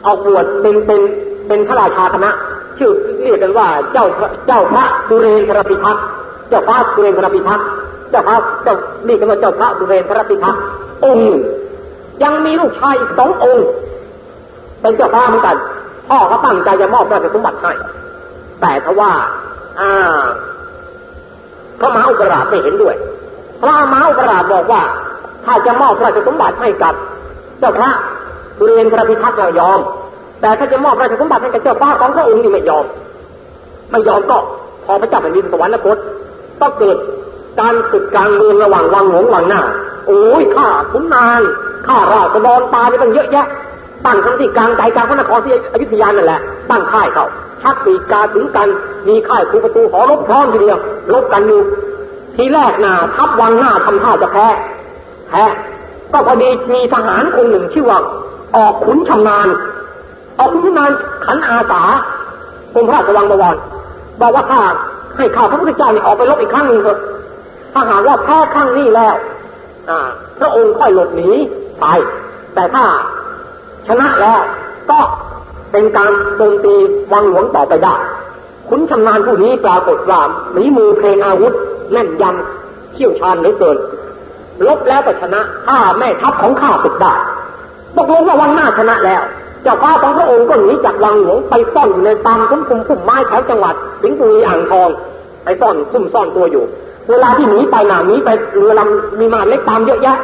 ออกบวชเป็นเป็นเป็นพระราชาคณะ ชื่อเรียกกันว่าเจ้าเจ้าพระสุเรนทรพิทักษ์เจ้าพระสุเรนทรพิทักษ์เจ้าพระเจ้านี่ก็ว่าเจ้าพระสุเรนทรพิทักษ์องค์ยังมีลูกชายอีกสององค์ เป็นเจ้าพระเหมือนกันพ่อเขาตั้งใจจะมอบราชสมบัติให้ แต่ถ้าว่าอ่าพระมหาอุปราชไม่เห็นด้วย พระมหาอุปราชบอกว่า ถ้าจะมอบราชสมบัติให้กับเจ้าพระสุเรนทระพิทักษ์เรายอม แต่ถ้าจะมอบราชสมบัติให้กับเจ้าฟ้าของพระองค์นี่ไม่ยอม ไม่ยอมก็พอพระเจ้าแผ่นดินสวรรคตก็เกิดการศึกการเมืองระหว่างวังหลงวังหน้า โอ้ยข้าขุนนางข้าราษฎรตายไปตั้งเยอะแยะ ตั้งทั้งที่กลางใจกลางพระนครที่อยุธยานั่นแหละตั้งค่ายเขาชักปีกาถึงกันมีค่ายคูประตูหอรบพร้อมทีเดียวรบกันอยู่ทีแรกน่ะทัพวังหน้าทำท่าจะแพ้แพ้ก็พอดีมีทหารคนหนึ่งชื่อว่าออกขุนชำนาญออกขุนชำนาญขันอาสากรมพระราชวังบวรบอกว่าข้าให้ข้าพระพุทธเจ้าเนี่ยออกไปรบอีกครั้งหนึ่งเถอะถ้าหากว่าแพ้ครั้งนี้แล้วพระองค์ค่อยหลบหนีไปแต่ถ้า ชนะแล้วก็เป็นการโจมตีวังหลวงต่อไปได้ ขุนชำนาญผู้นี้ปรากฏว่ามีมือเพลงอาวุธแน่นยำเชี่ยวชาญเหลือเกินลบแล้วก็ชนะข้าแม่ทัพของข้าศึกได้ตกลงว่าวังหน้าชนะแล้ว เจ้าฟ้าของพระองค์ก็หนีจากวังหลวงไปซ่อนอยู่ในตามคุ้มคุมพุ่มไม้แถวจังหวัด สิงห์บุรีอ่างทอง ไปซ่อนซุ่มซ่อนตัวอยู่ เวลาที่หนีไปหนาหนีไปเรือลำมีมาเล็กตามเยอะแยะ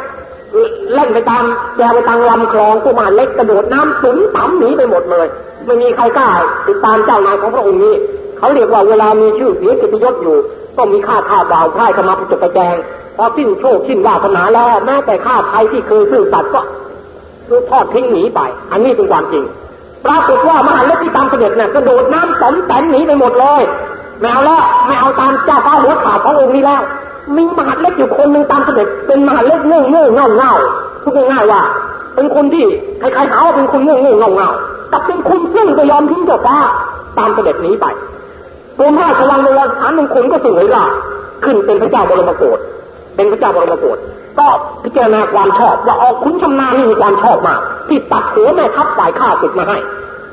เล่นไปตามแกไปตามลำคลองกุมารเล็กกระโดดน้ำสุนต่ำหนีไปหมดเลย ไม่มีใครกล้าติดตามเจ้านายของพระองค์นี้ เขาเรียกว่าเวลามีชื่อเสียงกิตยศอยู่ ก็มีข้าท่าบ่าวพ่ายเข้ามาประจบประแจงพอสิ้นโชคสิ้นวาสนาแล้วแม้แต่ข้าไทยที่เคยซื่อสัตย์ก็รูทอดทิ้งหนีไป อันนี้เป็นความจริงปรากฏว่ามหาเล็กที่ตามเสด็จเนี่ยกระโดดน้ำสมแสนหนีไปหมดเลยไม่เอาแล้วไม่เอาตามเจ้าฟ้าหัวขาดขององค์นี้แล้ว มีมหาเล็กอยู่คนหนึ่งตามเสด็จเป็นมหาเล็กโง่โง่เง่าเง่าพูดง่ายๆว่า เป็นคนที่ใครๆหาว่าเป็นคนโง่โง่เง่าเง่ากับเป็นคนซึ่งจะยอมทิ้งเจ้าฟ้าตามเสด็จนี้ไปกรมราชวังในวันฐานมงคลก็สวยล่ะขึ้นเป็นพระเจ้าบรมโกศเป็นพระเจ้าบรมโกศก็พิจารณาความชอบว่าออกขุนชำนาญนี่มีความชอบมากที่ตัดหัวแม่ทัพฝ่ายข้าศึกมาให้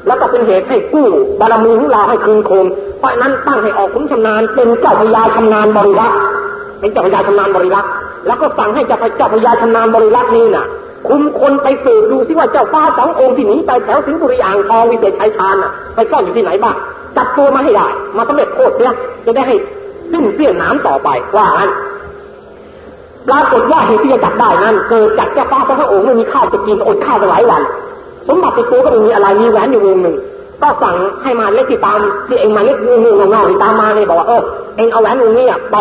แล้วก็เป็นเหตุให้กู้บารมีของเราให้คืนคงเพราะนั้นตั้งให้ออกขุนชำนาญเป็นเจ้าพญาชำนาญบริรักษ์ เป็นเจ้าพญาชำนาญบริรักษ์แล้วก็สั่งให้เจ้าเจ้าพญาชำนาญบริรักษ์นี่น่ะ คุมคนไปสืบดูซิว่าเจ้าฟ้าสององค์ที่หนีไปแถวสิงห์บุรีอ่างทองวิเศษชัยชาญน่ะไปซ่อนอยู่ที่ไหนบ้างจับตัวมาให้ได้ มาสำเร็จโทษเนี่ยจะได้ให้สิ้นเสี้ยนน้ำต่อไปว่างั้นปรากฏว่าเหตุที่จะจับได้นั้นเกิดจากเจ้าฟ้าพระองค์ไม่มีข้าวจะกินอดข้าวหลายวัน สมบัติติดตัวก็ไม่มีอะไรมีแหวนอยู่วงหนึ่ง ก็สั่งให้มาเล็กที่ตามที่เองมาเล็กงูงูเงาที่ตามมาเนี่ยบอกว่าเออเองเอาแหวนวงนี้ไป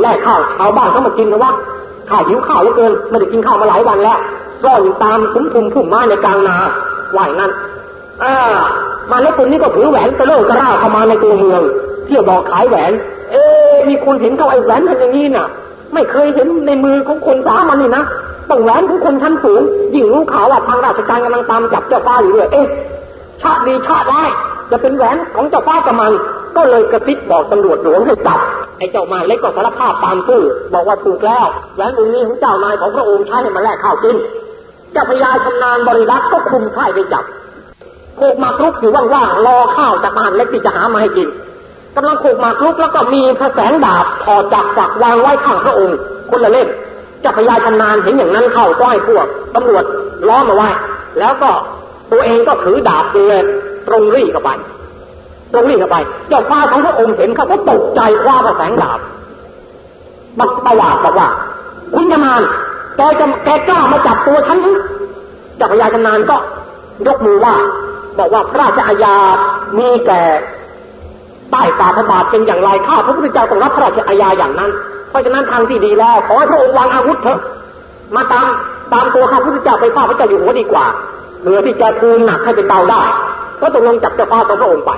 แลกข้าวชาวบ้านเขามากินนะว่าข้าหิวข้าวเหลือเกินไม่ได้กินข้าวมาหลายวันแล้วซ่อนอยู่ตามคุ้มทุมพุ่มไม้ในกลางนาว่ายนั้นอ่ามาเล็กคนนี้ก็ถือแหวนกระโลกกระร่าเข้ามาในตัวเมืองเที่ยวบอกขายแหวน เอ๊มีคนเห็นเขาไอ้แหวนทำอย่างนี้น่ะ ไม่เคยเห็นในมือของคนสามัญนี่นะต้องแหวนของคนชั้นสูงยิ่งรู้ข่าวว่าทางราชการกำลังตามจับเจ้าฟ้าอยู่เลยเอ๊ะ ชาติดีชาติร้ายจะเป็นแหวนของเจ้าฟ้ากำมัน ก็เลยกระติบบอกตำรวจหลวงให้จับไอ้เจ้ามาเล็กก็สารภาพตามซื่อบอกว่าถูกแล้วแหวนวงนี้ของเจ้านายของพระองค์ใช้ให้มาแลกข้าวกินเจ้าพญาชำนาญบริรักษ์ก็คุมค่ายไปจับโคกมาคลุกอยู่ว่างๆรอข้าวจากบ้านเล็กที่จะหามาให้กินกำลังโขกมาคลุกแล้วก็มีพระแสงดาบถอดจากจักวางไว้ข้างพระองค์ คนละเล่มเจ้าพญาชำนาญเห็นอย่างนั้นเข้าก็ให้พวกตำรวจล้อมเอาไว้ แล้วก็ ตัวเองก็ถือดาบเดินตรงรีเข้าไป ตรงรีเข้าไปเจ้าฟ้าของพระองค์เห็นเขาก็ตกใจคว้าพระแสงดาบบักประวัติบอกว่า คุณชำนาญแกจะแกกล้ามาจับตัวฉันหรือเจ้าพญาชำนาญก็ยกมือว่า บอกว่าพระราชอาญามีแก่ใต้ตาพระบาทเป็นอย่างไรข้าพระพุทธเจ้าต้องรับพระราชอาญาอย่างนั้น เพราะฉะนั้นทางที่ดีแล้วขอให้พระองค์วางอาวุธเถอะ มาตามตามตัวข้าพระพุทธเจ้าไปฟ้าพระเจ้าอยู่หัวดีกว่า เพื่อที่จะทูลหนักให้เป็นเบาได้ ก็ตกลงจับเจ้าฟ้าตัวพระองค์ไป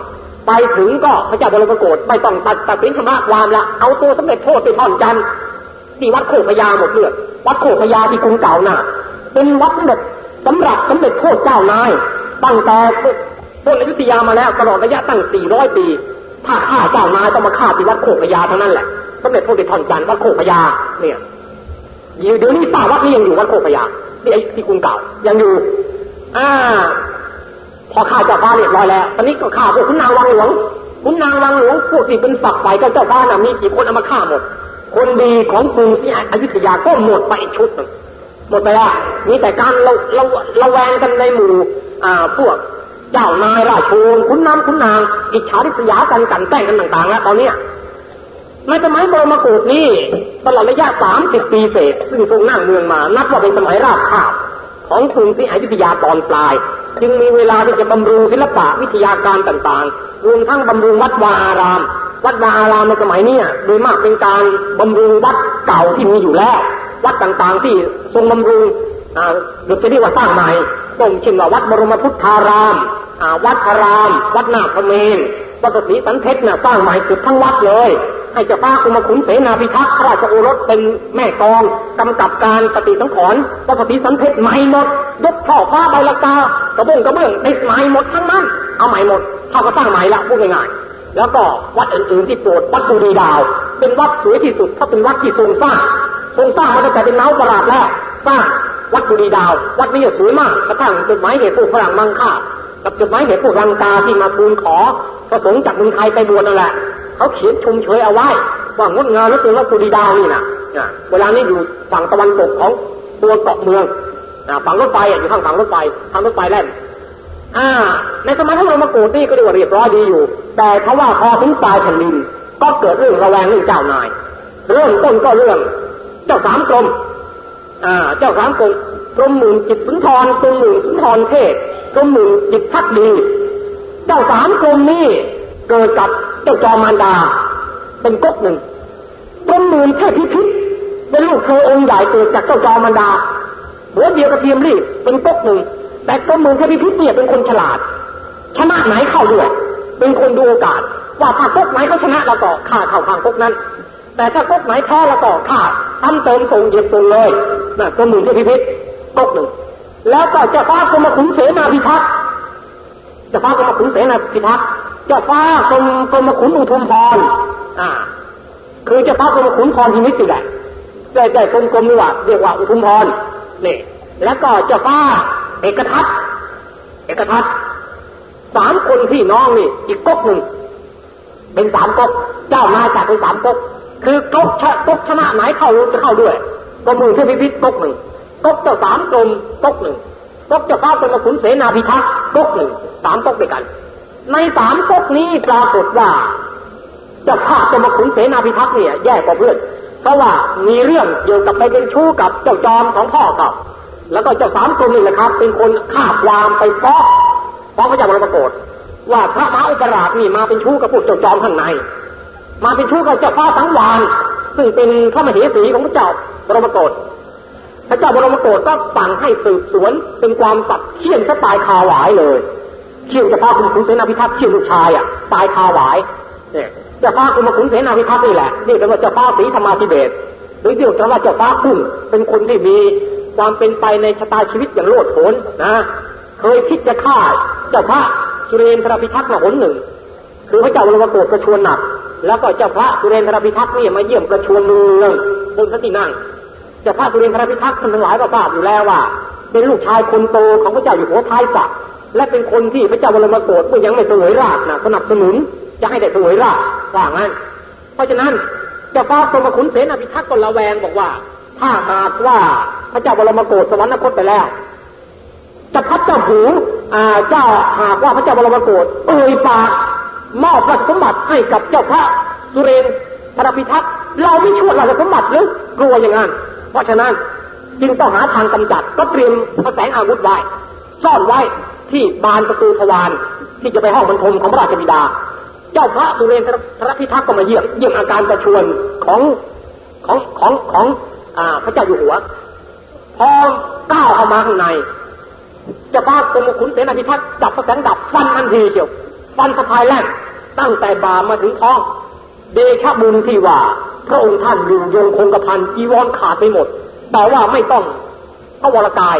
ไปถึงก็พระเจ้าบรมโกศไม่ต้องตัดตัดสินชำระความละ เอาตัวสำเร็จโทษไปท่อนจันทร์ี่วัดโคกพยาหมดเลือดวัดโคกพยาที่กรุงเก่าน่ะ เป็นวัดสำเร็จสำหรับสำเร็จโทษเจ้านาย ตั้งแต่ต้นอยุธยามาแล้วตลอดระยะตั้ง 400 ปี ถ้าฆ่าเจ้านายต้องมาฆ่าที่วัดโคกพยาเท่านั้นแหละสำเร็จโทษไปท่อนจันทร์วัดโคกพยา เนี่ยเดี๋ยวนี้ป่าวัดนี้ยังอยู่วัดโคกพยาที่ไอ้ที่กรุงเก่ายังอยู่ อ่า พอฆ่าเจ้าฟ้าเรียบร้อยแล้วตอนนี้ก็ฆ่าพวกขุนนางวังหลวงขุนนางวังหลวงพวกที่เป็นฝักใฝ่กับเจ้าฟ้านมีกี่คนเอามาฆ่าหมด คนดีของกรุงศรีอยุธยาก็หมดไปอีกชุดหนึ่งหมดไปแล้วมีแต่การเราเราเราแวงกันในหมู่ อ่า พวกเจ้านายราชวงศ์ขุนน้ำขุนนางอิจฉาริษยากันกันแกล้งกันต่างๆแล้วตอนเนี้ยในสมัยโบรมโกศนี่ตลอดระยะสามสิบปีเศษซึ่งทรงนั่งเมืองมา นับว่าเป็นสมัยราบคาบ ของกรุงศรีอยุธยาตอนปลาย จึงมีเวลาที่จะบำรุงศิลปะวิทยาการต่างๆ รวมทั้งบำรุงวัดวาอาราม วัดวาอารามในสมัยนี้โดยมากเป็นการบำรุงวัดเก่าที่มีอยู่แล้ว วัดต่างๆที่ทรงบำรุงหรือจะเรียกว่าสร้างใหม่ต้องเช่นว่าวัดบรมพุทธาราม วัดอาราม วัดนาคเมน วัดศรีสันเพชรเนี่ยสร้างใหม่สุดทั้งวัดเลย ให้เจ้าป้าคุมาขุนเสนาพิทักษ์พระราชโอรสเป็นแม่กองกำกับการปฏิสังขรณ์วัดศรีสันเพชรใหม่หมดยกช่อฟ้าใบละกากระบงกระเบื้องติดใหม่หมดทั้งนั้น เอาใหม่หมดเท่ากับสร้างใหม่ละพูดง่ายๆแล้วก็วัดอื่นๆที่โปรดวัดบุรีดาว เป็นวัดสวยที่สุดเพราเป็นวัดที่ทรงสร้างทรงสร้างมาตั้งแต่เป็นเนาประหลาดแล้วสร้างวัดบุรีดาว วัดนี้สวยมากกระทั่งจดหมายเหตุผู้ฝรั่งมังค่า กับจดหมายเหตุผู้รังกาที่มาทูลขอประสงค์จากเมืองไทยไปบวชนั่นแหละเขาเขียนชุมเชยเอาไว้ว่างดงามและตัววัดบุรีดาวนี่นะเวลานี้อยู่ฝั่งตะวันตกของตัวเกาะเมืองฝั่งรถไฟอยู่ข้างฝั่งรถไฟทางรถไฟแล่นอ่า ในสมัยที่เรามาโกรนี่ก็เรียกว่าเรียบร้อยดีอยู่ แต่เพราะว่าพอถึงปลายแผ่นดินก็เกิดเรื่องระแวงเรื่องเจ้านาย เริ่มต้นก็เรื่อง เจ้าสามกรมอ่า เจ้าสามกรม กรมหมื่นจิตสุนทรกรมหมื่นสุนทรเทศกรมหมื่นจิตพักดีเจ้าสามกรมนี้เกิดกับเจ้าจอมารดา เป็นก๊กหนึ่งกรมหมื่นเทพพิพิธเป็นลูกเธอองค์ใหญ่เกิดจากเจ้าจอมารดาหัวเดียวกับเทียมรีบเป็นก๊กหนึ่งแต่กรมหมื่นเทพพิพิธเนี่ยเป็นคนฉลาด ชนะไหนเข้าด้วยเป็นคนดูโอกาส ว่าถ้าก๊กไหนเขาชนะเราต่อข่าเข้าทางก๊กนั้น แต่ถ้าก๊กไหนแพ้เราต่อข่าทำเติมส่งเหยียบส่งเลยนั่นกรมหมื่นเทพพิพิธ ก๊กหนึ่ง แล้วก็เจ้าฟ้ากรมขุนเสนาพิทักษ์เจ้าฟ้ากรมขุนเสนาพิทักษ์เจ้าฟ้ากรมกรมขุนอุทุมพรอ่า คือเจ้าฟ้ากรมขุนพรพินิจแหละแต่แต่กรมกรมนี่ว่าเรียกว่าอุทุมพรนี่แล้วก็เจ้าฟ้าเอกทัศเอกทัศสามคนพี่น้องนี่อีกก๊กหนึ่งเป็นสามก๊กเจ้านายจากเป็นสามก๊กคือก๊กชะก๊กชนะไหนเข้าจะเข้าด้วยกรมมือที่พิพิธก๊กหนึ่ง ก๊กเจ้าสามกรมก๊กหนึ่งก๊กเจ้าฟ้ากรมขุนเสนาพิทักษ์ก๊กหนึ่งสามก๊กด้วยกัน ในสามก๊กนี้ปรากฏว่าเจ้าข้ากรมขุนเสนาพิทักษ์เนี่ยแย่กว่าเพื่อนเพราะว่ามีเรื่องเกี่ยวกับไปเป็นชู้กับเจ้าจอมของพ่อเขาแล้วก็เจ้าสามกรมนี่แหละครับ เป็นคนฆ่าความไปฟ้องฟ้องพระเจ้าบรมโกศว่าพระมหาอุปราชนี่มาเป็นชู้กับพวกเจ้าจอมข้างใน มาเป็นชู้กับเจ้าฟ้าสังวานซึ่งเป็นพระมเหสีของพระเจ้าบรมโกศ พระเจ้าบรมโกศก็สั่งให้สืบสวนเป็นความสัตย์เขี่ยนซะตายคาหวายเลยเขี่ยนจะพาคุณขุนเสนาพิทักษ์เขี่ยนลูกชายอะตายคาหวายเนี่ยจะพาคุณมาขุนเสนาพิทักษ์นี่แหละนี่ก็ว่าจะพาสีธรรมาธิเบศหรือเรียกว่าเจ้าฟ้าคุ้งเป็นคนที่มีความเป็นไปในชะตาชีวิตอย่างโลดโผนนะเคยคิดจะฆ่าเจ้าพระสุเรนทรพิทักษ์มาหนหนึ่ง คือพระเจ้าบรมโกศกระชวนหนัก แล้วก็เจ้าพระสุเรนทรพิทักษ์นี่มาเยี่ยมกระชวนเมืองบนสตินั่ง เจ้าพระสุเรนทรพิทักษ์ท่านทั้งหลายก็ทราบอยู่แล้วว่า เป็นลูกชายคนโตของพระเจ้าอยู่หัวท้ายสักและเป็นคนที่พระเจ้าบรมโกศเมื่อยังไม่เสวยราชนะสนับสนุนจะให้ได้เสวยราชว่างั้น เพราะฉะนั้นเจ้าฟ้ากรมขุนเสนาพิทักษ์ก็ระแวงบอกว่า ถ้าหากว่าพระเจ้าบรมโกศสวรรคตไปแล้วจะพัดเจ้าหูอ่าเจ้าหากว่าพระเจ้าบรมโกศเอ่ยปากมอบราชสมบัติให้กับเจ้าพระสุเรนพระพิทักษ์เราไม่ช่วยราชสมบัติหรือกลัวอย่างนั้น เพราะฉะนั้นจึงต้องหาทางกำจัดก็เตรียมพระแสงอาวุธไว้ซ่อนไว้ที่บานประตูทวารที่จะไปห้องบรรทมของพระราชบิดา เจ้าพระสุเรนพรพิทักษ์ก็มาเยี่ยมเยี่ยมอาการประชวนของของของของอพระเจ้าอยู่หัว พอก้าวเข้ามาข้างในเจ้าพระกรมขุนเสนาพิทักษ์จับพระแสงดับฟันทันทีเชียวฟันสะพายแรกตั้งแต่บ่ามาถึงท้อง เดชะบุญที่ว่า พระองค์ท่านอยู่ยงคงกระพันจีวรขาดไปหมด แต่ว่าไม่ต้องพระวรกาย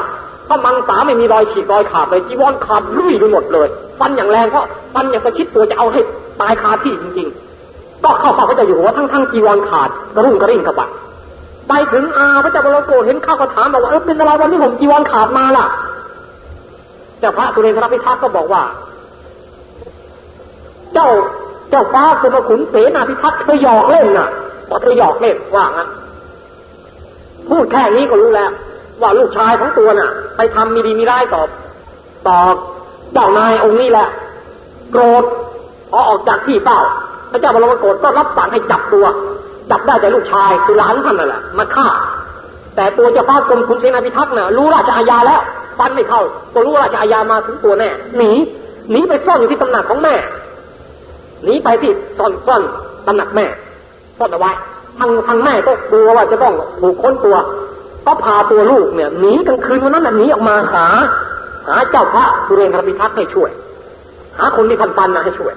พระมังสาไม่มีรอยฉีกรอยขาดเลยจีวรขาดรุ่ยไปหมดเลยฟันอย่างแรงเพราะฟันอย่างประชิดตัวจะเอาให้ตายคาที่จริง ๆ ก็เข้าเฝ้าพระเจ้าอยู่หัวทั้งทั้งจีวรขาดกระรุ่งกระริ่งกระบะไปถึงอาพระเจ้าบรมโกเห็นข้าวก็ถามบอกว่าเออเป็นอะไรวันนี้ผมจีวรขาดมาล่ะเจ้าพระสุเรนทรพิทักษ์ก็บอกว่า เจ้าเจ้าฟ้าสุภขุนเสนาพิทักษ์เธอหยอกเล่นน่ะ บอกเธอหยอกเล่นว่างั้นพูดแค่นี้ก็รู้แล้ว ว่าลูกชายของตัวน่ะ ไปทำมีดีมีร้ายต่อต่อเจ้านายองค์นี้แหละ โกรธพอออกจากที่เฝ้าพระเจ้าบรมโกศก็รับสั่งให้จับตัว จับได้แต่ลูกชายคือหลานท่านนั่นแหละมาฆ่า แต่ตัวเจ้าฟ้ากรมขุนเสนาพิทักษ์น่ะรู้ราชอาญาแล้วฟันไม่เข้าก็รู้ราชอาญามาถึงตัวแน่หนีหนีไปซ่อนอยู่ที่ตำหนักของแม่หนีไปที่ซ่อนซ่อนตำหนักแม่ ซ่อนเอาไว้ทางทางแม่ก็กลัวว่าจะต้องถูกค้นตัวก็พาตัวลูกเนี่ยหนีกลางคืนวันนั้นหนีออกมาหา หาเจ้าพระสุเรนทรพิทักษ์ให้ช่วย หาคนที่พันปันนะให้ช่วย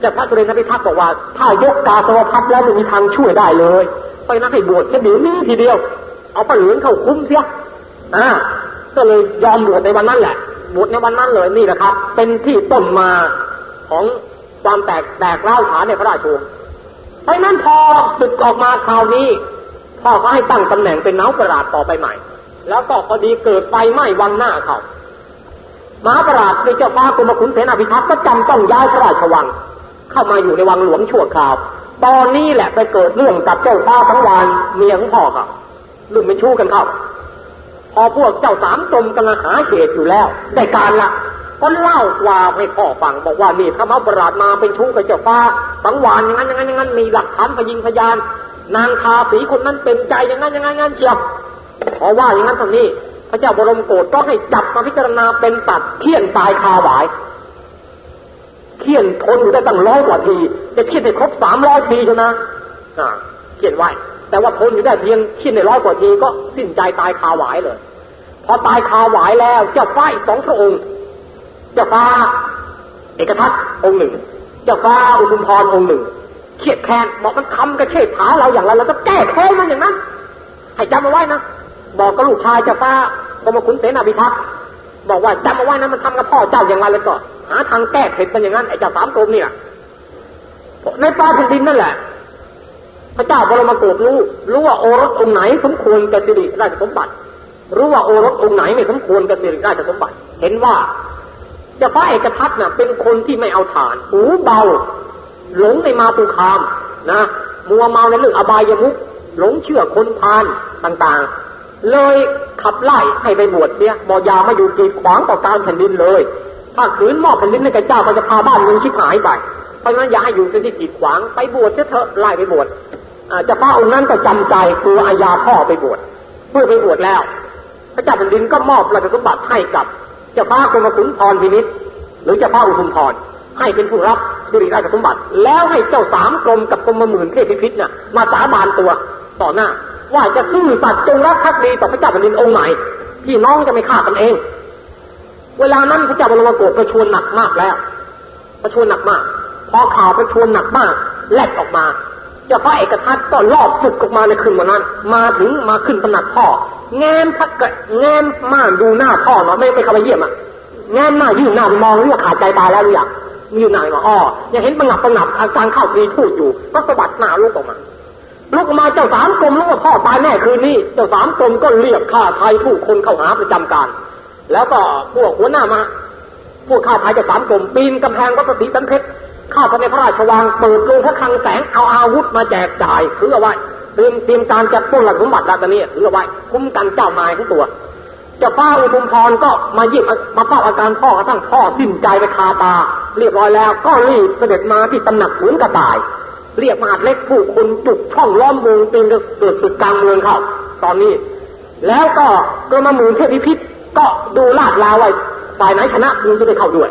เจ้าพระสุเรนทรพิทักษ์บอกว่า ถ้ายกกาสวพัดแล้วไม่มีทางช่วยได้เลย ไปนักให้บวชแค่เดี๋ยวนี้ทีเดียว เอาปลาเหลืองเข้าคุ้มเสียอ่าก็เลยยอมบวชในวันนั้นแหละ บวชในวันนั้นเลยนี่แหละครับ เป็นที่ต้นมาของความแตกแตกเล่าฐานในพระราชวงศ์ เพราะนั้นพอศึกออกมาคราวนี้พ่อก็ให้ตั้งตำแหน่งเป็นเนาประหลาดต่อไปใหม่ แล้วก็พอดีเกิดไฟไหม้วังหน้าเขามหาประหลาดในเจ้าฟ้ากรมขุนเสนาพิทักษ์ก็จำต้องย้ายพระราชวัง เข้ามาอยู่ในวังหลวงชั่วคราว ตอนนี้แหละไปเกิดเรื่องกับเจ้าฟ้าทั้งวานเมียของพ่อเขาเรื่องเป็นชู้กันเข้าพอพวกเจ้าสามตมกำลังหาเหตุอยู่แล้ว ได้การละ ก็เล่าความให้พ่อฟังบอกว่านี่ถ้ามาประหลาดมาเป็นชู้กับเจ้าฟ้าสังวานอย่างนั้นอย่างนั้นอย่างนั้นมีหลักฐานพยิงพยาน นางทาสีคนนั้นเป็นใจอย่างนั้นอย่างนั้นอย่างนั้นเชียวพอว่าอย่างนั้นทางนี้พระเจ้าบรมโกศก็ให้จับมาพิจารณาเป็นตัดเคี่ยนตายคาหวายเคี่ยนทนอยู่ได้ตั้งร้อยกว่าทีจะเคี่ยนให้ครบสามร้อยทีเท่านะอ่าเคี่ยนไว้แต่ว่าทนอยู่ได้เพียงเคี่ยนในร้อยกว่าทีก็สิ้นใจตายคาหวายเลย พอตายคาหวายแล้วเจ้าฟ้าสองพระองค์ เจ้าฟ้า เอกทัศน์องค์หนึ่ง เจ้าฟ้าอุทุมพรองค์หนึ่งเขียดแค้นบอกมันทำกระเชษฐาเราอย่างไรเราก็แก้แค้นมันอย่างนั้นให้จำเอาไว้นะบอกกับลูกชายเจ้าฟ้ากรมขุนเสนาพิทักษ์บอกว่าจำเอาไว้นะมันทำกับพ่อเจ้าอย่างไรเลยก็ หาทางแก้เผ็ดมันอย่างนั้นไอ้เจ้าสามกรมเนี่ยในฟ้าแผ่นดินนั่นแหละ พระเจ้าบรมโกศรู้รู้ว่าโอรสองค์ไหนสมควรกับสิริราชสมบัติ รู้ว่าโอรสองค์ไหนไม่สมควรกับสิริราชสมบัติ เห็นว่า เจ้าฟ้าเอกทัศน์น่ะ เป็นคนที่ไม่เอาฐาน หูเบา หลงในมาตุคามนะมัวเมาในเรื่องอบายมุขหลงเชื่อคนพาลต่างๆ เลยขับไล่ให้ไปบวชเนี่ยบอยามาอยู่กีดขวางต่อการแผ่นดินเลย ถ้าขืนมอบแผ่นดินให้กับเจ้าก็จะพาบ้านเมืองชิบหายไป เพราะฉะนั้นอย่าให้อยู่ที่กีดขวางไปบวชเถอะไล่ไปบวชเจ้าฟ้าองค์นั้นก็จำใจกลัวอาญาพ่อไปบวชเมื่อไปบวชแล้ว พระเจ้าแผ่นดินก็มอบราชสมบัติให้กับ เจ้าฟ้ากรมขุนพรพินิษหรือเจ้าฟ้าอุทุมพรให้เป็นผู้รับสิริราชสมบัติ แล้วให้เจ้าสามกรมกับกรมหมื่นเทพพิพิธน่ะมาสาบานตัวต่อหน้า ว่าจะซื่อสัตย์จงรักภักดีต่อพระเจ้าแผ่นดินองค์ไหนพี่น้องจะไม่ฆ่ากันเอง เวลานั้นพระเจ้าบรมโกศประชวนหนักมากแล้ว ประชวนหนักมาก พอข่าวประชวนหนักมากแลดออกมา เจ้าพระเอกทัตก็ลอบฝึกออกมาในคืนวันนั้น มาถึงมาขึ้นตำหนักพ่อ แง้มพักกะแง้มม่านดูหน้าพ่อเนาะไม่ไปเข้าไปเยี่ยมอะแง้มหน้ายื่นหน้ามองเรียกขาดใจตายแล้วหรือยังอยู่ไหนมาอ๋อยังเห็นประงับประงับอาการเข้าตีพูดอยู่ ก็สะบัดหน้าลุกออกมาลุกมาเจ้าสามกรมรู้ว่าพ่อตายแน่คืนนี้เจ้าสามกรมก็เรียกข้าไทยผู้คนเข้าหาประจำการ แล้วก็พวกหัวหน้ามาพวกข้าไทยเจ้าสามกรมปีนกำแพงวัดศรีสันเพชร เข้าไปในพระราชวังเปิดโรงพระคลังแสงเอาอาวุธมาแจกจ่ายถือเอาไว้เตรียมเตรียมการจะปล้นหลักสมบัติดาตานี้ถือเอาไว้คุ้มกันเจ้ามายทั้งตัวเจ้าฟ้าอุทุมพรก็มาเยี่ยมมาเฝ้าอาการพ่อกระทั่งพ่อสิ้นใจไปคาตา เรียบร้อยแล้วก็รีบเสด็จมาที่ตำหนักศูนกระต่าย เรียกมาดเล็กผู้คนจุกช่องล้อมวงตีนเกิดสึกกลางเมืองเขาตอนนี้ แล้วก็กระมาหมื่นเทพพิพิธก็ดูลาดลาไว้ฝ่ายไหนชนะคุณจะได้เข้าด้วย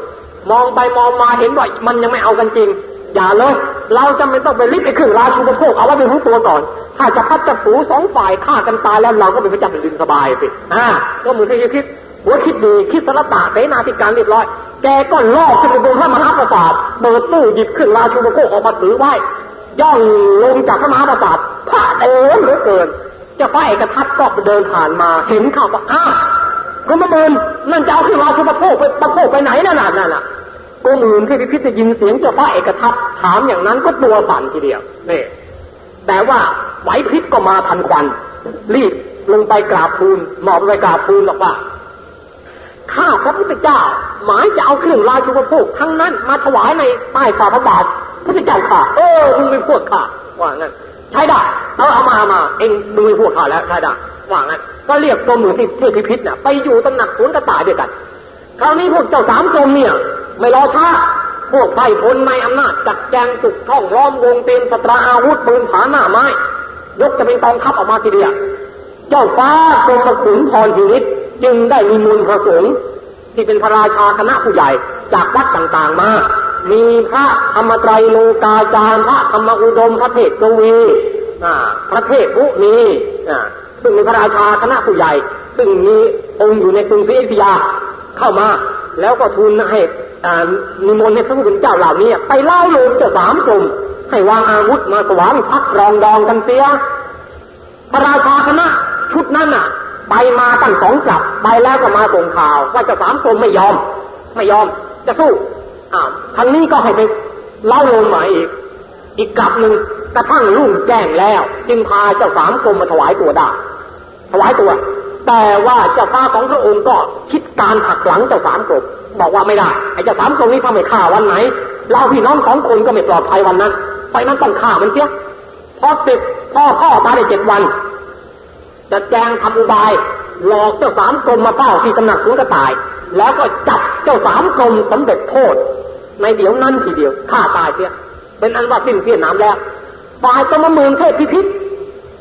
มองไปมองมาเห็นว่ามันยังไม่เอากันจริง อย่าเลย เราจะไม่ต้องไปริบไปขึ้นราชูปโภคเอาไว้เป็นของตัวก่อน ถ้าจะพัดจะผูสองฝ่ายฆ่ากันตายแล้วเราก็เป็นพระจ้าแผ่นดินสบายสิอ่าก็เหมือนที่คิดหัวคิดดีคิดสารตะเสนาธิการเรียบร้อย แกก็ลอกขึ้นไปบนพระมหาปราสาทเปิดตู้หยิบขึ้นราชูปโภคออกมาถือไว้ย่องลงจากพระมหาปราสาทพระเดินเหลือเกินจะไปเอกทัศก็เดินผ่านมาเห็นข่าวว่าอ้าก็มาเดินนั่นจะเอาขึ้นราชูปโภคไปประโภคไปไหนนั่นน่ะนั่น น่ะกูมื่นที่พิพิธจะยินเสียงเจ้าพระเอกทัศถามอย่างนั้นก็ตัวสั่นทีเดียวนี่แต่ว่าไหวพริบก็มาทันควัน รีบลงไปกราบทูลหมอบไปกราบทูลบอกว่าข้าพระพุทธเจ้า หมายจะเอาเครื่องราชูปโภคทั้งนั้นมาถวายในใต้ฝ่าพระบาทพระเจ้าค่ะ เออมึงเป็นพวกข้าว่างั้นใช้ได้เอาเอามามาเองดูพวกข้าแล้วใช้ได้ว่างั้นก็เรียกตัวมือที่ที่พิพิธน่ะไปอยู่ตำหนักสวนกระต่ายด้วยกันคราวนี้พวกเจ้าสามกรมเนี่ย ไม่รอช้าพวกไพพลในอำนาจจัดแจงตุกท่องล้อมวงเต็มสตราอาวุธปืนผาหน้าไม้ ยกจะเป็นกองทัพออกมาทีเดียวเจ้าฟ้ากรมขุนพรพินิษจึงได้มีมูลประสงค์ที่เป็นพระราชาคณะผู้ใหญ่จากวัดต่างๆมา มีพระธรรมไตรโลกาจารย์พระธรรมอุดมพระเทศกวีพระเทศพุนีซึ่งเป็นพระราชาคณะผู้ใหญ่ ซึ่งมีองค์อยู่ในกรุงศรีอยุธยา เข้ามา แล้วก็ทูลให้นิมนต์ให้พระผู้เป็นเจ้าเหล่านี้ ไปเล่าโลมเจ้าสามกลุ่มให้วางอาวุธมาสวามพักรองดองกันเสียพระราชาคณะชุดนั้นน่ะ ไปมาตั้งสองกลับไปแล้วก็มาส่งข่าว ว่าเจ้าสามกลุ่มไม่ยอม ไม่ยอมจะสู้อ้าวทางนี้ก็ให้ไปเล่าโลมมาอีกอีกกลับหนึ่งกระทั่งรุ่งแจ้งแล้ว จึงพาเจ้าสามกรมมาถวายตัวได้ถวายตัว แต่ว่าเจ้าฟ้าของพระองค์ก็คิดการหักหลังเจ้าสามกรมบอกว่าไม่ได้ไอ้เจ้าสามกรมนี้ทำให้ฆ่าวันไหนเราพี่น้องสองคนก็ไม่ปลอดภัยวันนั้นไปนั้นต้องฆ่ามันเสียพอติดพ่อพ่อตายได้เจ็ดวันจะแจงทำอุบายหลอกเจ้าสามกรมมาเฝ้าที่ตำหนักสวนกระต่าย แล้วก็จับเจ้าสามกรมสำเร็จโทษ ในเดี๋ยวนั้นทีเดียวฆ่าตายเสียเป็นอันว่าสิ้นเสียน้ำแล้วฝ่ายกรมเมืองเทพพิพิธ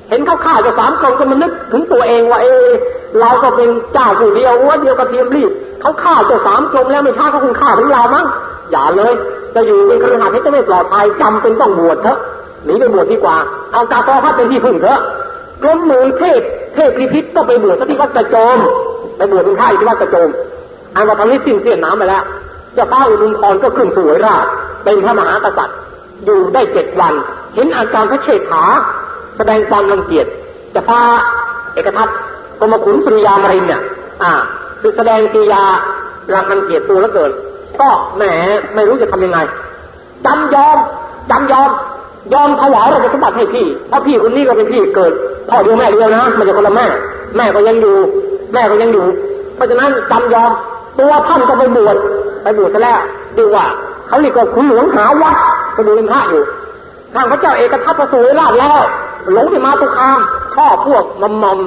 เห็นเขาฆ่าจะสามกองก็มันนึกถึงตัวเองว่าเออเราก็เป็นเจ้าผู้เดียววัวเดียวกระเทียมรีบเขาฆ่าจะสามกรมแล้วไม่ช้าเขาคงฆ่าถึงเรามั้งอย่าเลยจะอยู่เป็นครหัสจะไม่ปลอดภัยจำเป็นต้องบวชเถอะหนีไปบวชดีกว่าเอากาตอพัดเป็นที่พึ่งเถอะกรมมือเทพเทพพิพิธก็ไปบวชที่วัดกระโจมไปบวชเป็นข้าที่วัดกระโจมอันว่าทำนี้สิ้นเสียน้ำไปแล้วเจ้าป้าอุลุมพรก็ขึ้นสวยราชเป็นพระมหากษัตริย์อยู่ได้เจ็ดวัน เห็นอาการพระเชษฐา แสดงความรังเกียจจะพาเอกทัศกรมขุนสุริยามรินเนี่ย อ่า คือแสดงกิยารังเกียจตัวแล้วเกิน ก็แหมไม่รู้จะทำยังไงจำยอมจำยอม ยอมถวายราชสมบัติให้พี่เพราะพี่คนนี้ก็เป็นพี่เกิดพ่อเดียวแม่เดียวนะมันจะคนละแม่ แม่ก็ยังอยู่ แม่ก็ยังอยู่ เพราะฉะนั้นจำยอมตัวท่านก็ไปบวชไปบวชซะแล้วดูว่าเขาเรียกว่าคุณหลวงหาวัดไปดูเป็นพระอยู่ทางพระเจ้าเอกทัพประสูติราชแล้ว หลงไปมาตุคามชอบพวกมอมมอม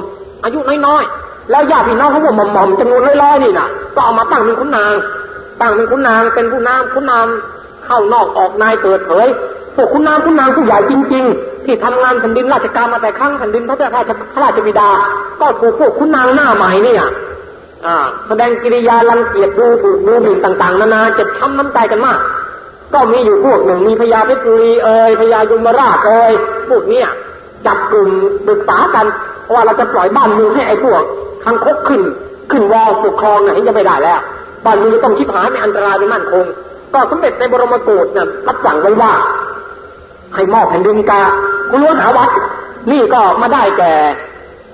อายุน้อยๆแล้วญาติพี่น้องเขาพวกมอมมอมจำนวนร้อยๆนี่น่ะก็เอามาตั้งเป็นคุณนาง ตั้งเป็นคุณนางเป็นผู้นางคุณนางเข้านอกออกนายเปิดเผยพวกคุณนางคุณนางผู้ใหญ่จริง ๆ ที่ทำงานแผ่นดินราชการมาแต่ครั้งแผ่นดินพระเจ้าพระราชบิดา ก็ถูกพวกคุณนางหน้าใหม่เนี่ยแสดงกิริยารังเกียจดูถูกดูหมิ่นต่าง ๆ นานาเจ็บช้ำน้ำใจกันมากก็มีอยู่พวกหนึ่งมีพญาเพชรบุรีเอ่ยพญายมราชเอ่ยพวกเนี้ย จับกลุ่มปรึกษากันว่าเราจะปล่อยบ้านเมืองให้ไอ้พวกคังคกขึ้น ขึ้นวอลปกครองเนี่ยจะไม่ได้แล้ว บ้านเมืองจะต้องชิบหายไม่อันตรายไม่มั่นคง ก็สมเด็จในบรมโกศนี่ยรับสั่งไว้ว่าให้มอบแผ่นดินกาคุณรู้หาวัด นี่ก็มาได้แก่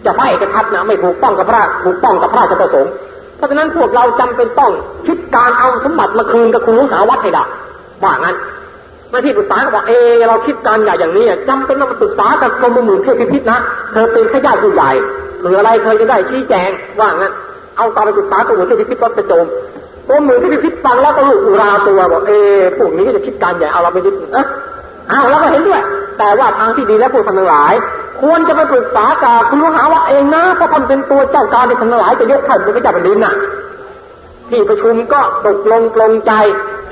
จะพระเอกทัศนะไม่ถูกต้องกับพระถูกต้องกับพระราชประสงค์เพราะฉะนั้นพวกเราจำเป็นต้องคิดการเอาสมบัติมาคืนกับคุณรู้หาวัดให้ได้ว่างั้น มาที่ปรึกษาก็บอกเออเราคิดการใหญ่อย่างนี้จำเป็นต้องปรึกษากับกรมหมื่นเทพพิพิธนะเธอเป็นข้าญาติผู้ใหญ่หรืออะไรเธอจะได้ชี้แจงว่างั้นเอาตาไปปรึกษากรมหมื่นเทพพิพิธรถไปโจมกรมหมื่นเทพพิพิธฟังแล้วก็ลุกอุราตัวบอกเออพวกนี้จะคิดการใหญ่เอาเราไปดิเออเอาเราก็เห็นด้วย แต่ว่าทางที่ดีแล้วพวกท่านทั้งหลาย ควรจะไปปรึกษากับคุณลูกหาว่าเองนะเพราะท่านเป็นตัวเจ้าการที่ท่านทั้งหลายจะยกท่านเป็นพระเจ้าแผ่นดินน่ะที่ประชุมก็ตกลงปลงใจ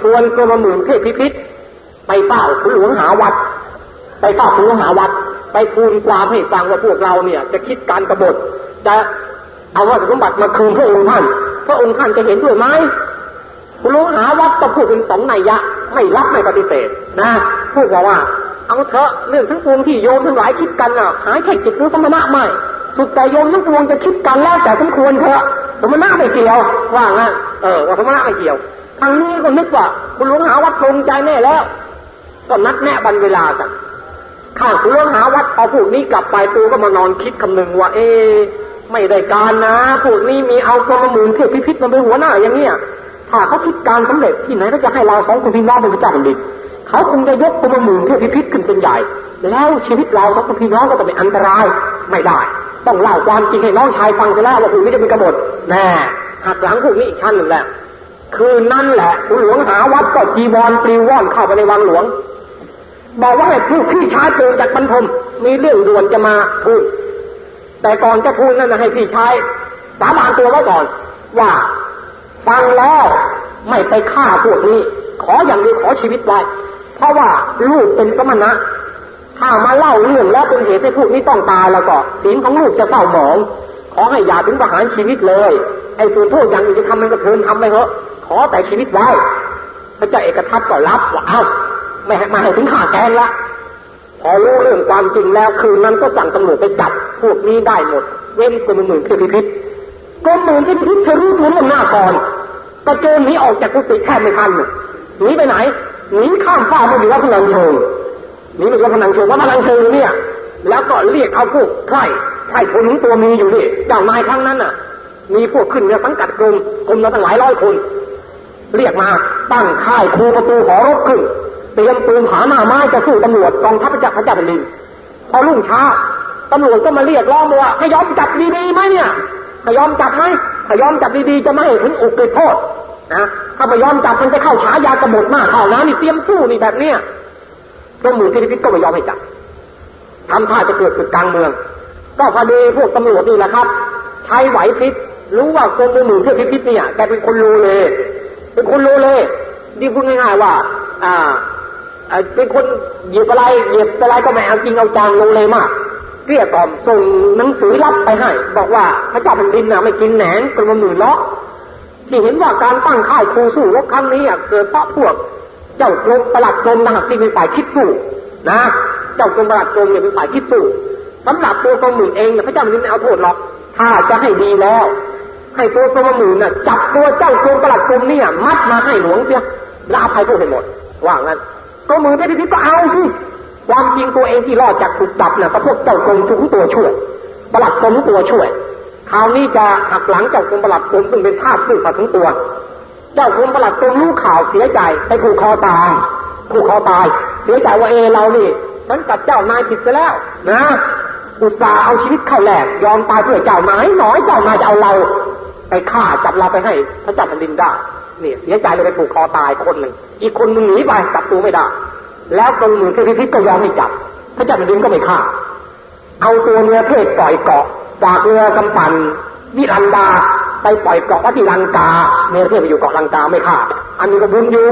ชวนกรมหมื่นเทพพิพิธ ไปเฝ้าคุณหลวงหาวัด ไปเฝ้าคุณหลวงหาวัด ไปทูลความให้ฟังว่าพวกเราเนี่ย จะคิดการกบฏจะเอาว่าสมบัติมาคืนพระองค์ท่าน พระองค์ท่านจะเห็นด้วยไหมคุณหลวงหาวัดก็พูดเป็นสองนัยยะ ไม่รับไม่ปฏิเสธนะพูดบอกว่า เอาเถอะเรื่องทั้งปวงที่โยมทั้งหลายคิดกันอะหายใช่จิตหรือสมณะไม่สุดแต่โยมทั้งปวงจะคิดกันแล้วแต่สมควรเถอะสมณะไม่เกี่ยวว่างั้นเออว่าสมณะไม่เกี่ยวทางนี้ก็นึกว่าคุณหลวงหาวัดตรงใจแน่แล้ว ก็นัดแนะบันเวลากันข้างคุณหลวงหาวัดพอาพวกนี้กลับไปตัวก็มานอนคิดคำนึงว่า เอ๊ไม่ได้การนะพวกนี้มีเอาตัวมาหมื่นเทพพิพิธมาเป็นหัวหน้าอย่างเนี้ยถ้าเขาคิดการสำเร็จที่ไหนก็จะให้เราสองคนพี่น้องเป็นพระเจ้าแผ่นดินเขาคงจะยกตัวมาหมื่นเทพพิพิธขึ้นเป็นใหญ่ แล้วชีวิตเราสองคนพี่น้องก็จะเป็นอันตรายไม่ได้ ต้องเล่าความจริงให้น้องชายฟังจะแล้วว่าพวกนี้จะเป็นกบฏแน่หักหลังพวกนี้อีกชั้นหนึ่งแหละคืนนั่นแหละคุณหลวงหาวัดก็จีวรปลิวว่อนเข้าไปในวังหลวง บอกว่าให้ผู้พี่ชายตื่นจากบรรทม มีเรื่องด่วนจะมาทูลแต่ก่อนจะทูลนั่นนะให้พี่ชายสาบานตัวไว้ก่อน ว่าฟังแล้วไม่ไปฆ่าพวกนี้ ขออย่างเดียวขอชีวิตไว้เพราะว่าลูกเป็นสมณะถ้ามาเล่าเรื่องแล้วเป็นเหตุให้พวกนี้ต้องตายแล้วก็ศีลของลูกจะเศร้าหมอง ขอให้อย่าถึงประหารชีวิตเลยไอ้ส่วนโทษอย่างอื่นจะทำมันก็เทินทำไปเถอะขอแต่ชีวิตไว้พระเจ้าเอกทัศน์ก็รับว่าเอ้า ไม่ให้มาให้ถึงข่าแกนละพอรู้เรื่องความจริงแล้วคืนนั้นก็สั่งตำรวจไปจับพวกนี้ได้หมด เว้นกรมหมื่นเทพิพิธกรมหมื่นเทพิพิธเธอรู้ตัวล่วงหน้าก่อนกระโจนหนีออกจากกุฏิแค่ไม่ทันหนีไปไหนหนีข้ามฟ้ามาอยู่วัดพนังเชิงหนีไปวัดพนังเชิงวัดพนังเชิงเนี่ย แล้วก็เรียกเอาพวกใครใครคนนี้ตัวมีอยู่นี่เจ้านายครั้งนั้นน่ะ มีพวกขึ้นเรือสังกัดกรมกรมละตั้งหลายร้อยคน เรียกมาตั้งค่ายคูประตูหอรบขึ้น เตรียมปืนผาหน้าไม้จะสู้ตำรวจกองทัพพระเจ้าพระเจ้าแผ่นดินพอรุ่งเช้าตำรวจก็มาเรียกร้องว่าให้ยอมจับดีๆไหมเนี่ยให้ยอมจับไหมถ้ายอมจับดีๆจะไม่ให้ถึงอุกฤษโทษนะถ้าไม่ยอมจับมันจะเข้าฉายากระบฏมากเข้านะนี่เตรียมสู้นี่แบบเนี้ยกรมหลวงพิพิธก็ไม่ยอมให้จับทำท่าจะเกิดศึกกลางเมือง ก็พอดีพวกตำรวจนี่แหละครับ ใช้ไหวพริบรู้ว่ากรมหลวงพิพิธเนี่ยแกเป็นคนรู้เลยเป็นคนรู้เลยดีพูดง่ายๆว่า อ่า เป็นคนเหยียบอะไรเหยียบอะไรก็ไม่เอาจริงเอาจังลงเลยมากเกลี้ยกล่อมส่งหนังสือรับไปให้ บอกว่าพระเจ้าแผ่นดินน่ะไม่กินแหนงกระหมื่นล้อที่เห็นว่าการตั้งค่ายครูสู้รบครั้งนี้เกิดเพราะพวก เจ้ากรมประหลัดกรมนะฮะที่เป็นฝ่ายคิดสู้นะ เจ้ากรมประหลัดกรมเนี่ยเป็นฝ่ายคิดสู้สำหรับตัวกรมหมื่นเองพระเจ้าแผ่นดินไม่เอาโทษหรอกถ้าจะให้ดีแล้ว ให้ตัวกรมหมื่นน่ะจับตัวเจ้ากรมประหลัดกรมเนี่ย มัดมาให้หลวงเสียแล้วอภัยโทษให้หมดว่างั้น ก็มือได้พิพิธก็เอาสิความจริงตัวเองที่รอดจากถูกจับน่ะก็พวกเจ้ากรมทุกตัวช่วยประหลัดกรมตัวช่วยคราวนี้จะหักหลังเจ้ากรมประหลัดกรมซึ่งเป็นทาสซื่อสัตย์ทั้งตัว เจ้ากรมประหลัดกรมรู้ข่าวเสียใจไปผูกคอตายผูกคอตาย เสียใจว่าเอเรานี่ฉันกับเจ้านายผิดไปแล้วนะอุตส่าห์เอาชีวิตเข้าแลกยอมตายเพื่อเจ้านายน่อยเจ้านายจะเอาเรา ไปฆ่าจับเราไปให้พระเจ้าแผ่นดินได้ เนี่ยเสียใจเลยไปผูกคอตายคนหนึ่งอีกคนหนึ่งหนีไปจับตัวไม่ได้ แล้วกรมหลวงเทพิพิธก็ยอมให้จับพระเจ้าแผ่นดินก็ไม่ฆ่า เอาตัวเนื้อเพศปล่อยเกาะจากเรือกำปั่นวิรันดาไปปล่อยเกาะวัดที่ลังกาเนื้อเพศไปอยู่เกาะลังกาไม่ฆ่า อันนี้ก็บุญอยู่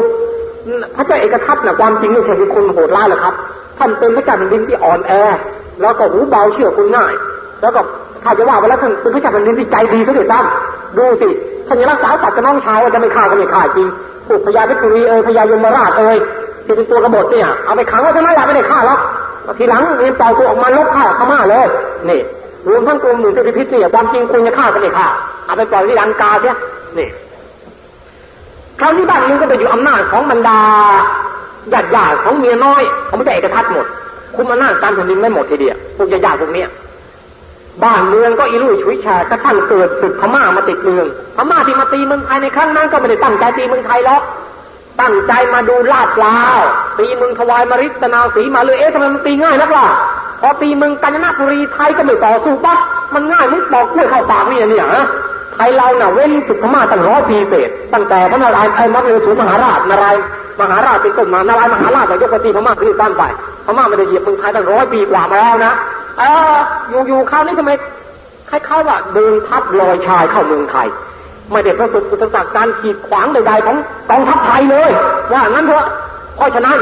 พระเจ้าเอกทัศน์นะความจริงไม่ใช่เป็นคนโหดร้ายหรอกครับ ท่านเป็นพระเจ้าแผ่นดินที่อ่อนแอ แล้วก็หูเบาเชื่อคนง่าย แล้วก็ถ้าจะว่าไปแล้วท่านเป็นพระเจ้าแผ่นดินที่ใจดีสุดเลยตั้มดูสิ ท่านยังรักษาสัตว์กับน้องชายว่าจะไม่ฆ่าก็ไม่ฆ่าจริงผูกพญาเพชรบุรีเอ่ยพญายมราชเอ่ยที่เป็นตัวกบฏเนี่ย เอาไปขังไว้ทำไมล่ะไม่ได้ฆ่าหรอกทีหลังเรียนปล่อยตัวออกมาลบฆ่าพม่าเลยนี่รวมทั้งกลุ่มหนึ่งที่พิษเนี่ยความจริงคุณจะฆ่ากันไม่ฆ่าเอาไปปล่อยที่ลังกาเสียนี่คราวนี้บ้านเมืองก็ไปอยู่อำนาจของบรรดาญาติญาติของเมียน้อยเขาไม่ได้เอกทัศน์หมด คุมอำนาจการแผ่นดินไม่หมดทีเดียวพวกญาติญาติพวกเนี้ย บ้านเมืองก็อิรุ่ยชุยแฉกกระทั่งเกิดศึกพม่ามาติดเมือง พม่าที่มาตีเมืองไทยในครั้งนั้นก็ไม่ได้ตั้งใจตีเมืองไทยหรอกตั้งใจมาดูลาดลาวตีเมืองทวายมริตนาสีมาเลยเอ๊ะทำไมมันตีง่ายนักล่ะพอตีเมืองกาญจนบุรีไทยก็ไม่ต่อสู้ปั๊บมันง่ายมึงบอกกล้วยเข้าปากนี่เนี่ยฮะ ไทยเราเน่ะเว้นศึกพม่าตั้งร้อยปีเศษ ตั้งแต่พระนารายณ์ไอ้มัดเรสูมหาราชนารายณ์มหาราชเป็นต้นมานารายณ์มหาราชแต่ยกปฏิพม่าขึ้นบ้านไปพม่าไม่ได้เหยียบเมืองไทยตั้งร้อยปีกว่ามาแล้วนะเอออยู่อยู่คราวนี้ทำไมคล้ายๆว่าเดินทัพลอยชายเข้าเมืองไทยไม่ได้ประสบอุปสรรคการขีดขวางใดๆของกองทัพไทยเลย ว่างั้นเถอะเพราะฉะนั้น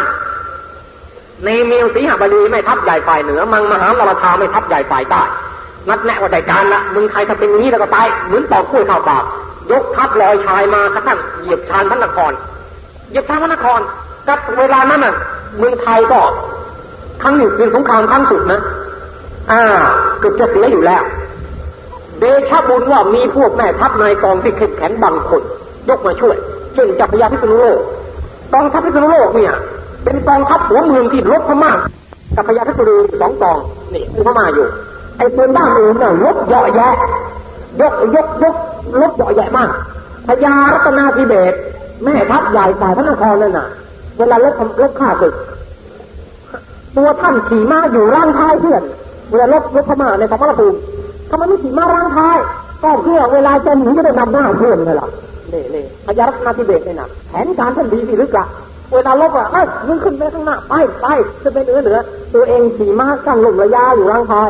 ในเมียวสีหบดีไม่ทัพใหญ่ฝ่ายเหนือ มังมหาลาชาไม่ทัพใหญ่ฝ่ายใต้ นัดแนะว่าได้การละมึงใครถ้าเป็นอย่างนี้แล้วก็ตายเหมือนปอกกล้วยข้าวปากยกทัพลอยชายมากระทั่งเหยียบชานพระนครเหยียบชานพระนครกับเวลานั้นน่ะเมืองไทยก็ครั้งหนึ่งเป็นสงครามครั้งสุดนะอ่าเกือบจะเสียอยู่แล้ว เดชะบุญว่ามีพวกแม่ทัพนายกองที่เข้มแข็งบางคน ยกมาช่วย เช่นจักรยาพิษณุโลกกองทัพพิษณุโลกเนี่ย เป็นกองทัพหัวเมืองที่รบพม่าจักรยาพิษณุสองกองนี่คือพม่าอยู่ ไอ้ปืนบ้านอื่นเนี่ยลบเยอะแยะ ยกยกยกลบเยอะแยะมากพญารัตนาธิเบศแม่ทัพใหญ่ฝ่ายพระนครนั่นน่ะ เวลาลบลบข้าศึกตัวท่านขี่ม้าอยู่ร่างท้ายเพื่อนเวลาลบลบพม่าในสมรภูมิทำไมไม่ขี่ม้าร่างท้าย ก็เพื่อเวลาจะหนีจะได้นำหน้าเพื่อนไงล่ะนี่นี่พญารัตนาธิเบศเนี่ยนะแผนการท่านดีสิลึกละเวลาลบอะเอ้ยมึงขึ้นไปข้างหน้าไปไปจะไปเหนือเหนือตัวเองขี่ม้ากั้งลมระยะอยู่ร่างท้าย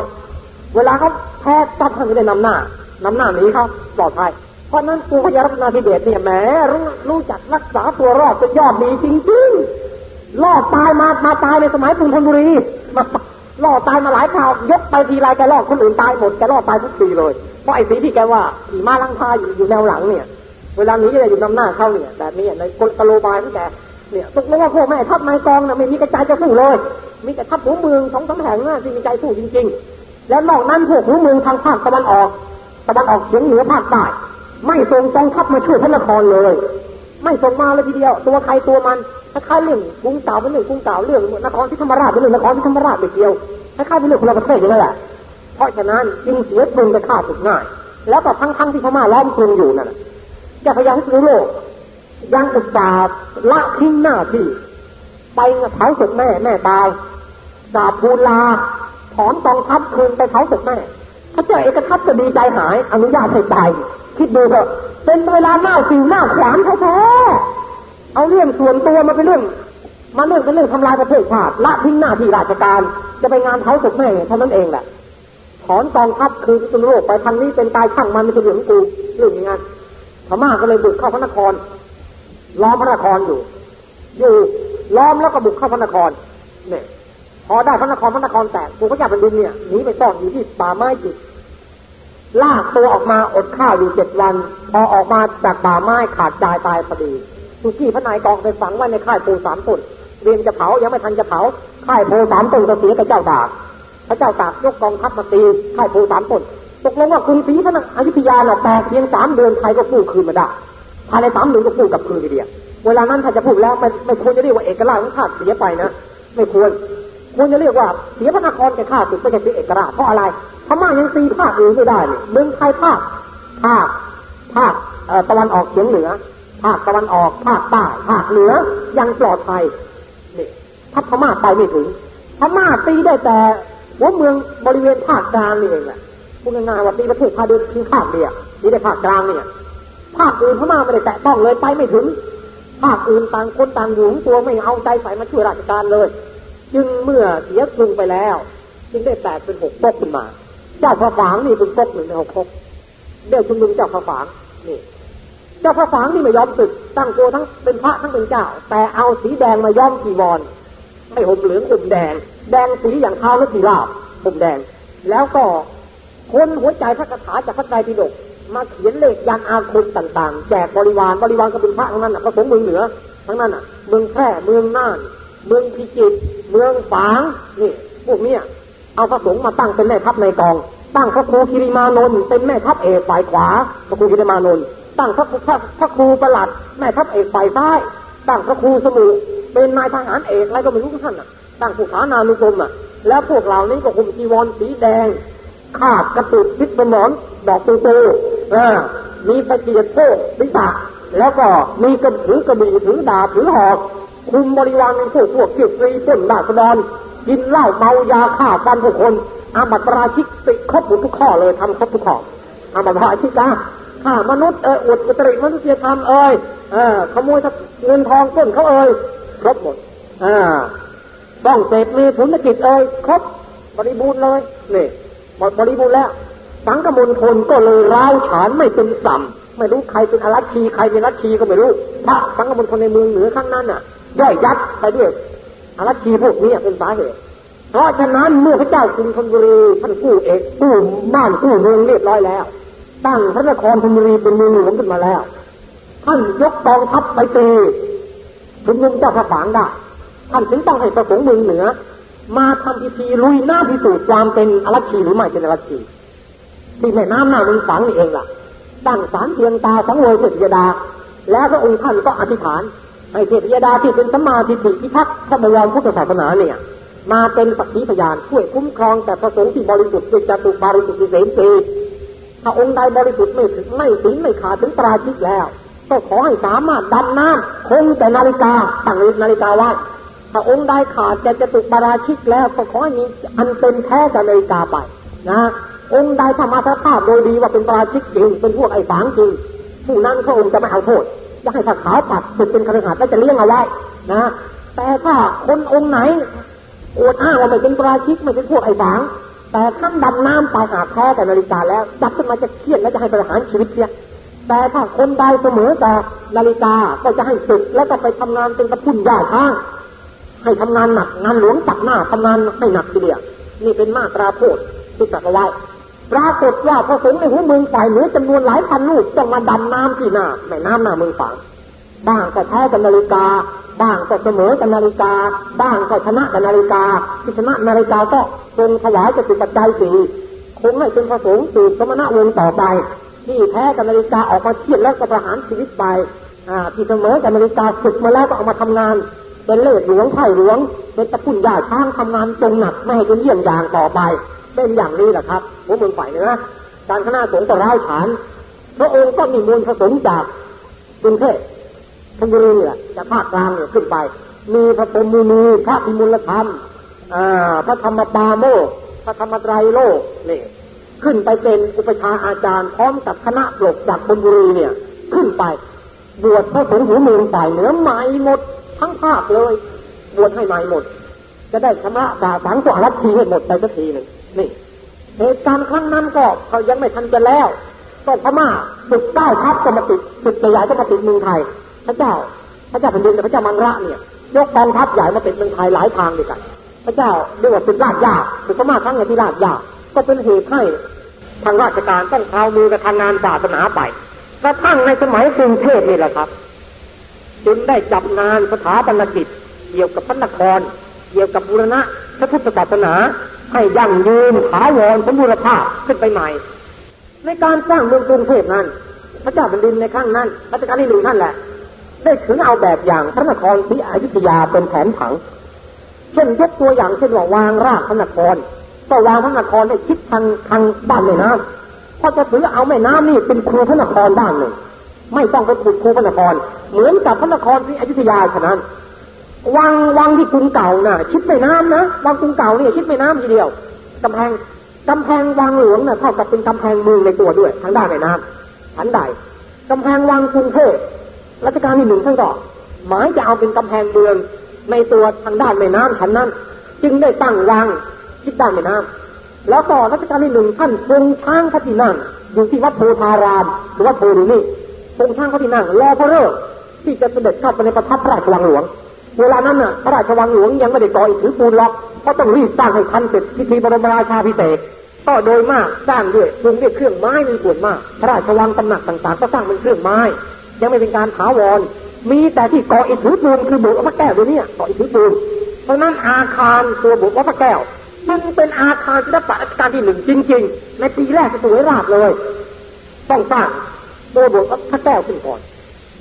เวลาเขาแพ้จับท่านจะได้นำหน้านำหน้าหนีเขาปลอดภัย เพราะนั้นตัวพญารัตนาธิเบศเนี่ยแหมรู้รู้จักรักษาตัวรอดเป็นยอดดีจริงๆรอดตายมามาตายในสมัยกรุงธนบุรีมารอดตายมาหลายคราวยกไปทีไรแกรอดคนอื่นตายหมดแกรอดตายทุกทีเลย เพราะไอ้สีที่แกว่าขี่ม้าลังพาอยู่อยู่แนวหลังเนี่ย เวลานี้จะอยู่นำหน้าเข้าเนี่ยแบบนี้ในกลโลบายที่แกเนี่ยตกลงว่าพวกแม่ทัพนายกองน่ะไม่มีกระจายจะสู้เลย มีแต่ทัพหัวเมืองสองสามแห่งน่ะที่มีใจสู้จริงๆ แล้วนอกนั้นพวกหัวเมืองทางภาคตะวันออก ตะวันออกเฉียงเหนือภาคใต้ไม่ส่งกองทัพมาช่วยพระนครเลย ไม่ส่งมาเลยทีเดียว ตัวใครตัวมันคล้ายๆเรื่องกรุงเก่าเป็นเรื่องกรุงเก่าเรื่องนครที่ธรรมราชเป็นเรื่องนครที่ธรรมราชไปเกี่ยวคล้ายๆเป็นเรื่องคนละประเทศอย่างนั้แหละเพราะฉะนั้นจึงเสียกรุงไปฆ่าศึกง่าย แล้วก็ทั้งๆที่พม่าล้อมกรุงอยู่นั่นจะพยายามพิษณุโลกยังอุตส่าห์ละทิ้งหน้าที่ไปเผาศพแม่แม่ตายดาบภูลา อนกองทัพคืนไปเผาศพแม่พระเจ้าเอกทัพจะดีใจหาย อนุญาตให้ตาย คิดดูเถอะเป็นเวลาหน้าสิวหน้าขวานแท้ๆเอาเรื่องส่วนตัวมาเป็นเรื่องมาเรื่องเป็นเรื่องทำลายประเทศชาติละทิ้งหน้าที่ราชการ จะไปงานเผาศพแม่เท่านั้นเองแหละถอนกองทัพคืนพิษณุโลกไปทางนี้เป็นตายช่างมันไม่ใช่เรื่องของกูเรื่องอย่างนั้นพม่าก็เลยบุกเข้าพระนครล้อมพระนครอยู่ อยู่ล้อมแล้วก็บุกเข้าพระนครเนี่ย พอได้พระนครพระนครแตกกูพระเจ้าแผ่นดินเนี่ยหนีไปซ่อนอยู่ที่ป่าไม้จิตลากตัวออกมาอดข้าวอยู่เจ็ดวัน พอออกมาจากป่าไม้ขาดใจตายพอดีสุกี้พระนายกองไปฝังไว้ในค่ายปูสามต้นเรียนจะเผายังไม่ทันจะเผาค่ายโพสามต้นก็เสียกับเจ้าตาก พระเจ้าตากยกกองทัพมาตีค่ายโพสามต้นตกลงว่ากรุงศรีพระนอยุธยาน่ะแตกเพียงสามเดือนไทยก็กู้คืนมาได้ภายในสามเดือนก็กู้กับคืนทีเดียวเวลานั้นถ้าจะพูดแล้วไม่ไม่ควรจะเรียกว่าเอกราชของชาติเสียไปนะไม่ควร ควรจะเรียกว่าเสียพระนครแก่ข้าศึกไม่ใช่เสียเอกราชเพราะอะไรพม่ายังตีภาคอื่นไม่ได้เนี่ยเมืองไทยภาคภาคภาคตะวันออกเฉียงเหนือ ภาคตะวันออกภาคใต้ภาคเหนือยังปลอดภัยนี่ถ้าพม่าไปไม่ถึงพม่าตีได้แต่หัวเมืองบริเวณภาคกลางนี่เองแหละพูดง่ายๆว่าตีประเทศพาเดินทิ้งภาคเดียวนี่ได้ภาคกลางเนี่ยภาคอื่นพม่าไม่ได้แตะต้องเลยไปไม่ถึงภาคอื่นต่างคนต่างอยู่ตัวไม่เอาใจใส่มาช่วยราชการเลย จึงเมื่อเสียกรุงไปแล้ว จึงได้แตกเป็นหกปกขึ้นมา เจ้าพระฝางนี่เป็นปกหนึ่งในหกปกเดี๋ยวชุมนุมเจ้าพระฝางนี่เจ้าพระฝางนี่ไม่ยอมศึก ตั้งตัวทั้งเป็นพระทั้งเป็นเจ้า แต่เอาสีแดงมาย้อมจีวรไม่ห่มเหลืองห่มแดง แดงสีอย่างเท้าและสีลาบห่มแดง แล้วก็คนหัวใจพระคาถาจากพระไตรปิฎกมาเขียนเลขยันอาคมต่าง ๆ แจกบริวารบริวารก็เป็นพระทั้งนั้นอะพระสงฆ์เมืองเหนือทั้งนั้นอะ เมืองแพร่เมืองน่าน เมืองพิจิตรเมืองฝางนี่พวกเนี้ยเอาพระสงฆ์มาตั้งเป็นแม่ทัพในกอง ตั้งพระครูกิริมานนท์เป็นแม่ทัพเอกฝ่ายขวา พระครูกิริมานนท์ตั้งพระพระพระครูประหลัด แม่ทัพเอกฝ่ายซ้าย ตั้งพระครูสมุเป็นนายทหารเอกอะไรก็ไม่รู้ท่านอะ ตั้งผู้ขานานุกรมอะ แล้วพวกเหล่านี้ก็คุมจีวรสีแดงขาดกระตุกพิษสมอนดอกตูตูอ่ามีตะเกียบโค้ศีรษะแล้วก็มีกระถือกระบี่ถือดาบถือหอก คุมบริวารในพวกพวกเกี่ยวรีต้นดาสดอนกินเหล้าเมายาฆ่าฟันผู้คนอาบัติปราชิกติดครบหมดทุกข้อเลยทำครบทุกข้ออาบัติปราชิกนะฆ่ามนุษย์เอออดอุตริมนุษยธรรมเอ่ยเออขโมยเงินทองต้นเขาเอ่ยครบหมดอ่าต้องเสพมีธุรกิจเอ่ยครบบริบูรณ์เลยนี่หมดบริบูรณ์แล้ว สังกมลทนก็เลยร้าวฉานไม่เป็นสัมไม่รู้ใครเป็นอรัชชีใครเป็นรัชชีก็ไม่รู้พระสังกมลทนในเมืองเหนือข้างนั้นน่ะ ย่อยยัดไปด้วยอรัชชีพวกนี้เป็นสาเหตุ เพราะฉะนั้นเมื่อพระเจ้ากรุงธนบุรีท่านกู้เอกกู้บ้านกู้เมืองเรียบร้อยแล้ว ตั้งพระนครธนบุรีเป็นเมืองหลวงขึ้นมาแล้ว ท่านยกกองทัพไปตีถึงมุงเจ้าพระฝางได้ท่านถึงต้องให้ประสงค์เมืองเหนือ มาทำพิธีลุยหน้าพิสูจน์ความเป็นอรัชชีหรือไม่เป็นอรัชชีที่แม่น้ำหน้าเมืองฝังนี่เองล่ะตั้งสารเพียงตาสังเวยเทพยดา แล้วพระองค์ท่านก็อธิษฐาน ให้เทพยดาที่เป็นสัมมาทิฏฐิพิทักษ์พระบรมพุทธศาสนาเนี่ย มาเป็นสักขีพยานช่วยคุ้มครองแต่ประสงค์ที่บริสุทธิ์ด้วยจตุบริสุทธิ์เสรีถ้าองค์ใดบริสุทธิ์ไม่ถึงไม่ถึงไม่ขาดถึงปราชิกแล้วก็ขอให้สามารถดำน้ำคงแต่นาฬิกาตั้งนาฬิกาไว้ถ้าองค์ใดขาดจะจะตุปราชิกแล้วก็ขอให้มีอันเป็นแท้กับนาฬิกาไปนะองค์ใดถ้ามาสภาพโดยดีว่าเป็นปราชิกจริงเป็นพวกไอ้ฝางจริงผู้นั้นพระองค์จะไม่เอาโทษ จะให้ถ้าขาวปัดสึกเป็นคฤหัสถ์แล้วจะเลี้ยงเอาไว้นะแต่ถ้าคนองค์ไหนอวดอ้างว่าไม่เป็นปราชิกไม่เป็นพวกไอ้ฝาง แต่ท่านดำน้ำไปหาแท้แต่นาฬิกาแล้วจับขึ้นมาจะเครียดแล้วจะให้ประหารชีวิตเสียแต่ถ้าคนใดเสมอแต่นาฬิกาก็จะให้ศึกแล้วก็ไปทำงานเป็นกระพุ่นยาข้างให้ทำงานหนักงานหลวงตักหน้าทำงานให้หนักทีเดียวนี่เป็นมาตราโทษที่จัดเอาไว้ ปรากฏว่าพระสงฆ์ในหัวเมืองฝ่ายเหนือจำนวนหลายพันลูกต้องมาดำน้ำที่หน้าแม่น้ำหน้าเมืองฝังบ้างก็แพ้กันนาฬิกา บ้างก็เสมอกันนาฬิกา บ้างก็ชนะกันนาฬิกาที่ชนะนาฬิกาก็ทรงถวายจะติปัจจัยสี่คงให้เป็นพระสงฆ์สืบสมณะวงต่อไป ที่แพ้กันนาฬิกาออกมาเทียดแล้วก็ประหารชีวิตไปอ่าที่เสมอกันนาฬิกาฝึกมาแล้วก็เอามาทำงาน เป็นเลือดหลวงไผ่หลวงเป็นตะปุ่นยาช้างทำงานตรงหนักไม่ให้เป็นเยี่ยงอย่างต่อไป เป็นอย่างนี้แหละครับหัวเมืองฝ่ายเหนือการคณะสงฆ์ก็ร้าวฉานพระองค์ก็มีมวลผสมจากกรุงเทพธนบุรีเนี่ยจากภาคกลางเนี่ยขึ้นไป มีพระพรมุนีพระพิมุลธรรมพระธรรมปาโมกพระธรรมไตรโลกนี่ขึ้นไปเป็นอุปชาอาจารย์พร้อมกับคณะปลกจากธนบุรีเนี่ย ขึ้นไปบวชพระสงฆ์หัวเมืองฝ่ายเหนือใหม่หมดทั้งภาคเลยบวชให้ใหม่หมด จะได้ชำระสาสังสารทีให้หมดไปสักทีหนึ่ง นี่เหตุการณ์ครั้งนั้นก็เขายังไม่ทันจะแล้วก็พม่าศึกใต้ทัพก็มาติดศึกใหญ่ก็มาติดเมืองไทย พระเจ้า พระเจ้าแผ่นดินกับพระเจ้ามังระเนี่ย ยกกองทัพใหญ่มาติดเมืองไทยหลายทางด้วยกัน พระเจ้าเรียกว่าเป็นราชยาศึกพม่าครั้งในที่ราชยาก็เป็นเหตุให้ทางราชการต้องเท้ามือกับทางงานศาสนาไปกระทั่งในสมัยกรุงเทพนี่แหละครับ จึงได้จับงานสถาบันกิจเกี่ยวกับพระนคร เกี่ยวกับบูรณะพระพุทธศาสนา ให้ยั่งยืนถาวรสมบูรณภาพขึ้นไปใหม่ ในการสร้างเมืองกรุงเทพนั้น พระเจ้าแผ่นดินในครั้งนั้นรัชกาลที่หนึ่งท่านแหละ ได้ถือเอาแบบอย่างพระนครศรีอยุธยาเป็นแผนผัง เช่นยกตัวอย่างเช่นว่าวางรากพระนครก็วางพระนครได้คิดทางทางด้านแม่น้ำพราะจะถือเอาแม่น้ำนี่เป็นครูพระนครด้านหนึ่งไม่ต้องไปขุดครูพระนคร เหมือนกับพระนครที่อยุธยาฉะนั้น วังวังที่กรุงเก่าน่ะ ชิดแม่น้ำนะวังกรุงเก่าเนี่ยชิดแม่น้ำทีเดียวกำแพงกำแพงวังหลวงน่ะเท่ากับเป็นกำแพงเมืองในตัวด้วยทางด้านแม่น้ำชั้นใดกำแพงวังกรุงเทพรัชกาลที่หนึ่งท่านก็หมายจะเอาเป็นกำแพงเมืองในตัวทางด้านแม่น้ำชั้นนั้น จึงได้ตั้งวังชิดด้านแม่น้ำแล้วก็รัชกาลที่หนึ่งท่านทรงช้างพระที่นั่งอยู่ที่วัดโพธารามหรือวัดโพดูนี่ทรงช้างพระที่นั่งรอพระเลิกที่จะเสด็จเข้าไปในประทับพระราชวังหลวง เวลานั้นน่ะพระราชวังหลวงยังไม่ได้ก่ออิฐถือปูนล็อกเพราะต้องรีบสร้างให้ทันเสร็จพิธีบรมราชาพิเศษก็โดยมากสร้างด้วยปรุงด้วยเครื่องไม้มีส่วนมาก พระราชวังตำหนักต่างๆ ก็สร้างเป็นเครื่องไม้ ยังไม่เป็นการถาวร มีแต่ที่ก่ออิฐถือปูนคือโบสถ์พระแก้วตัวนี้ก่ออิฐถือปูนเพราะนั้นอาคารตัวโบสถ์พระแก้วมันเป็นอาคารศิลปะรัชกาลที่หนึ่งจริง ๆ ในปีแรกจะสวยราบเลย ต้องสร้างโดยบทพระแก้วขึ้นก่อน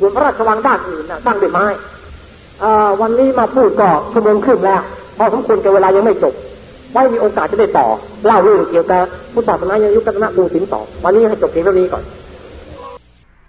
บนพระราชวังด้านอื่นนะสร้างด้วยไม้ วันนี้มาพูดก็ชั่วโมงครึ่งแล้วพอสมควรกับเวลายังไม่จบไม่มีโอกาสจะได้ต่อเล่าเรื่องเกี่ยวกับพุทธศาสนายุคกัตนะปูสินต่อ วันนี้ให้จบเพียงเท่านี้ก่อน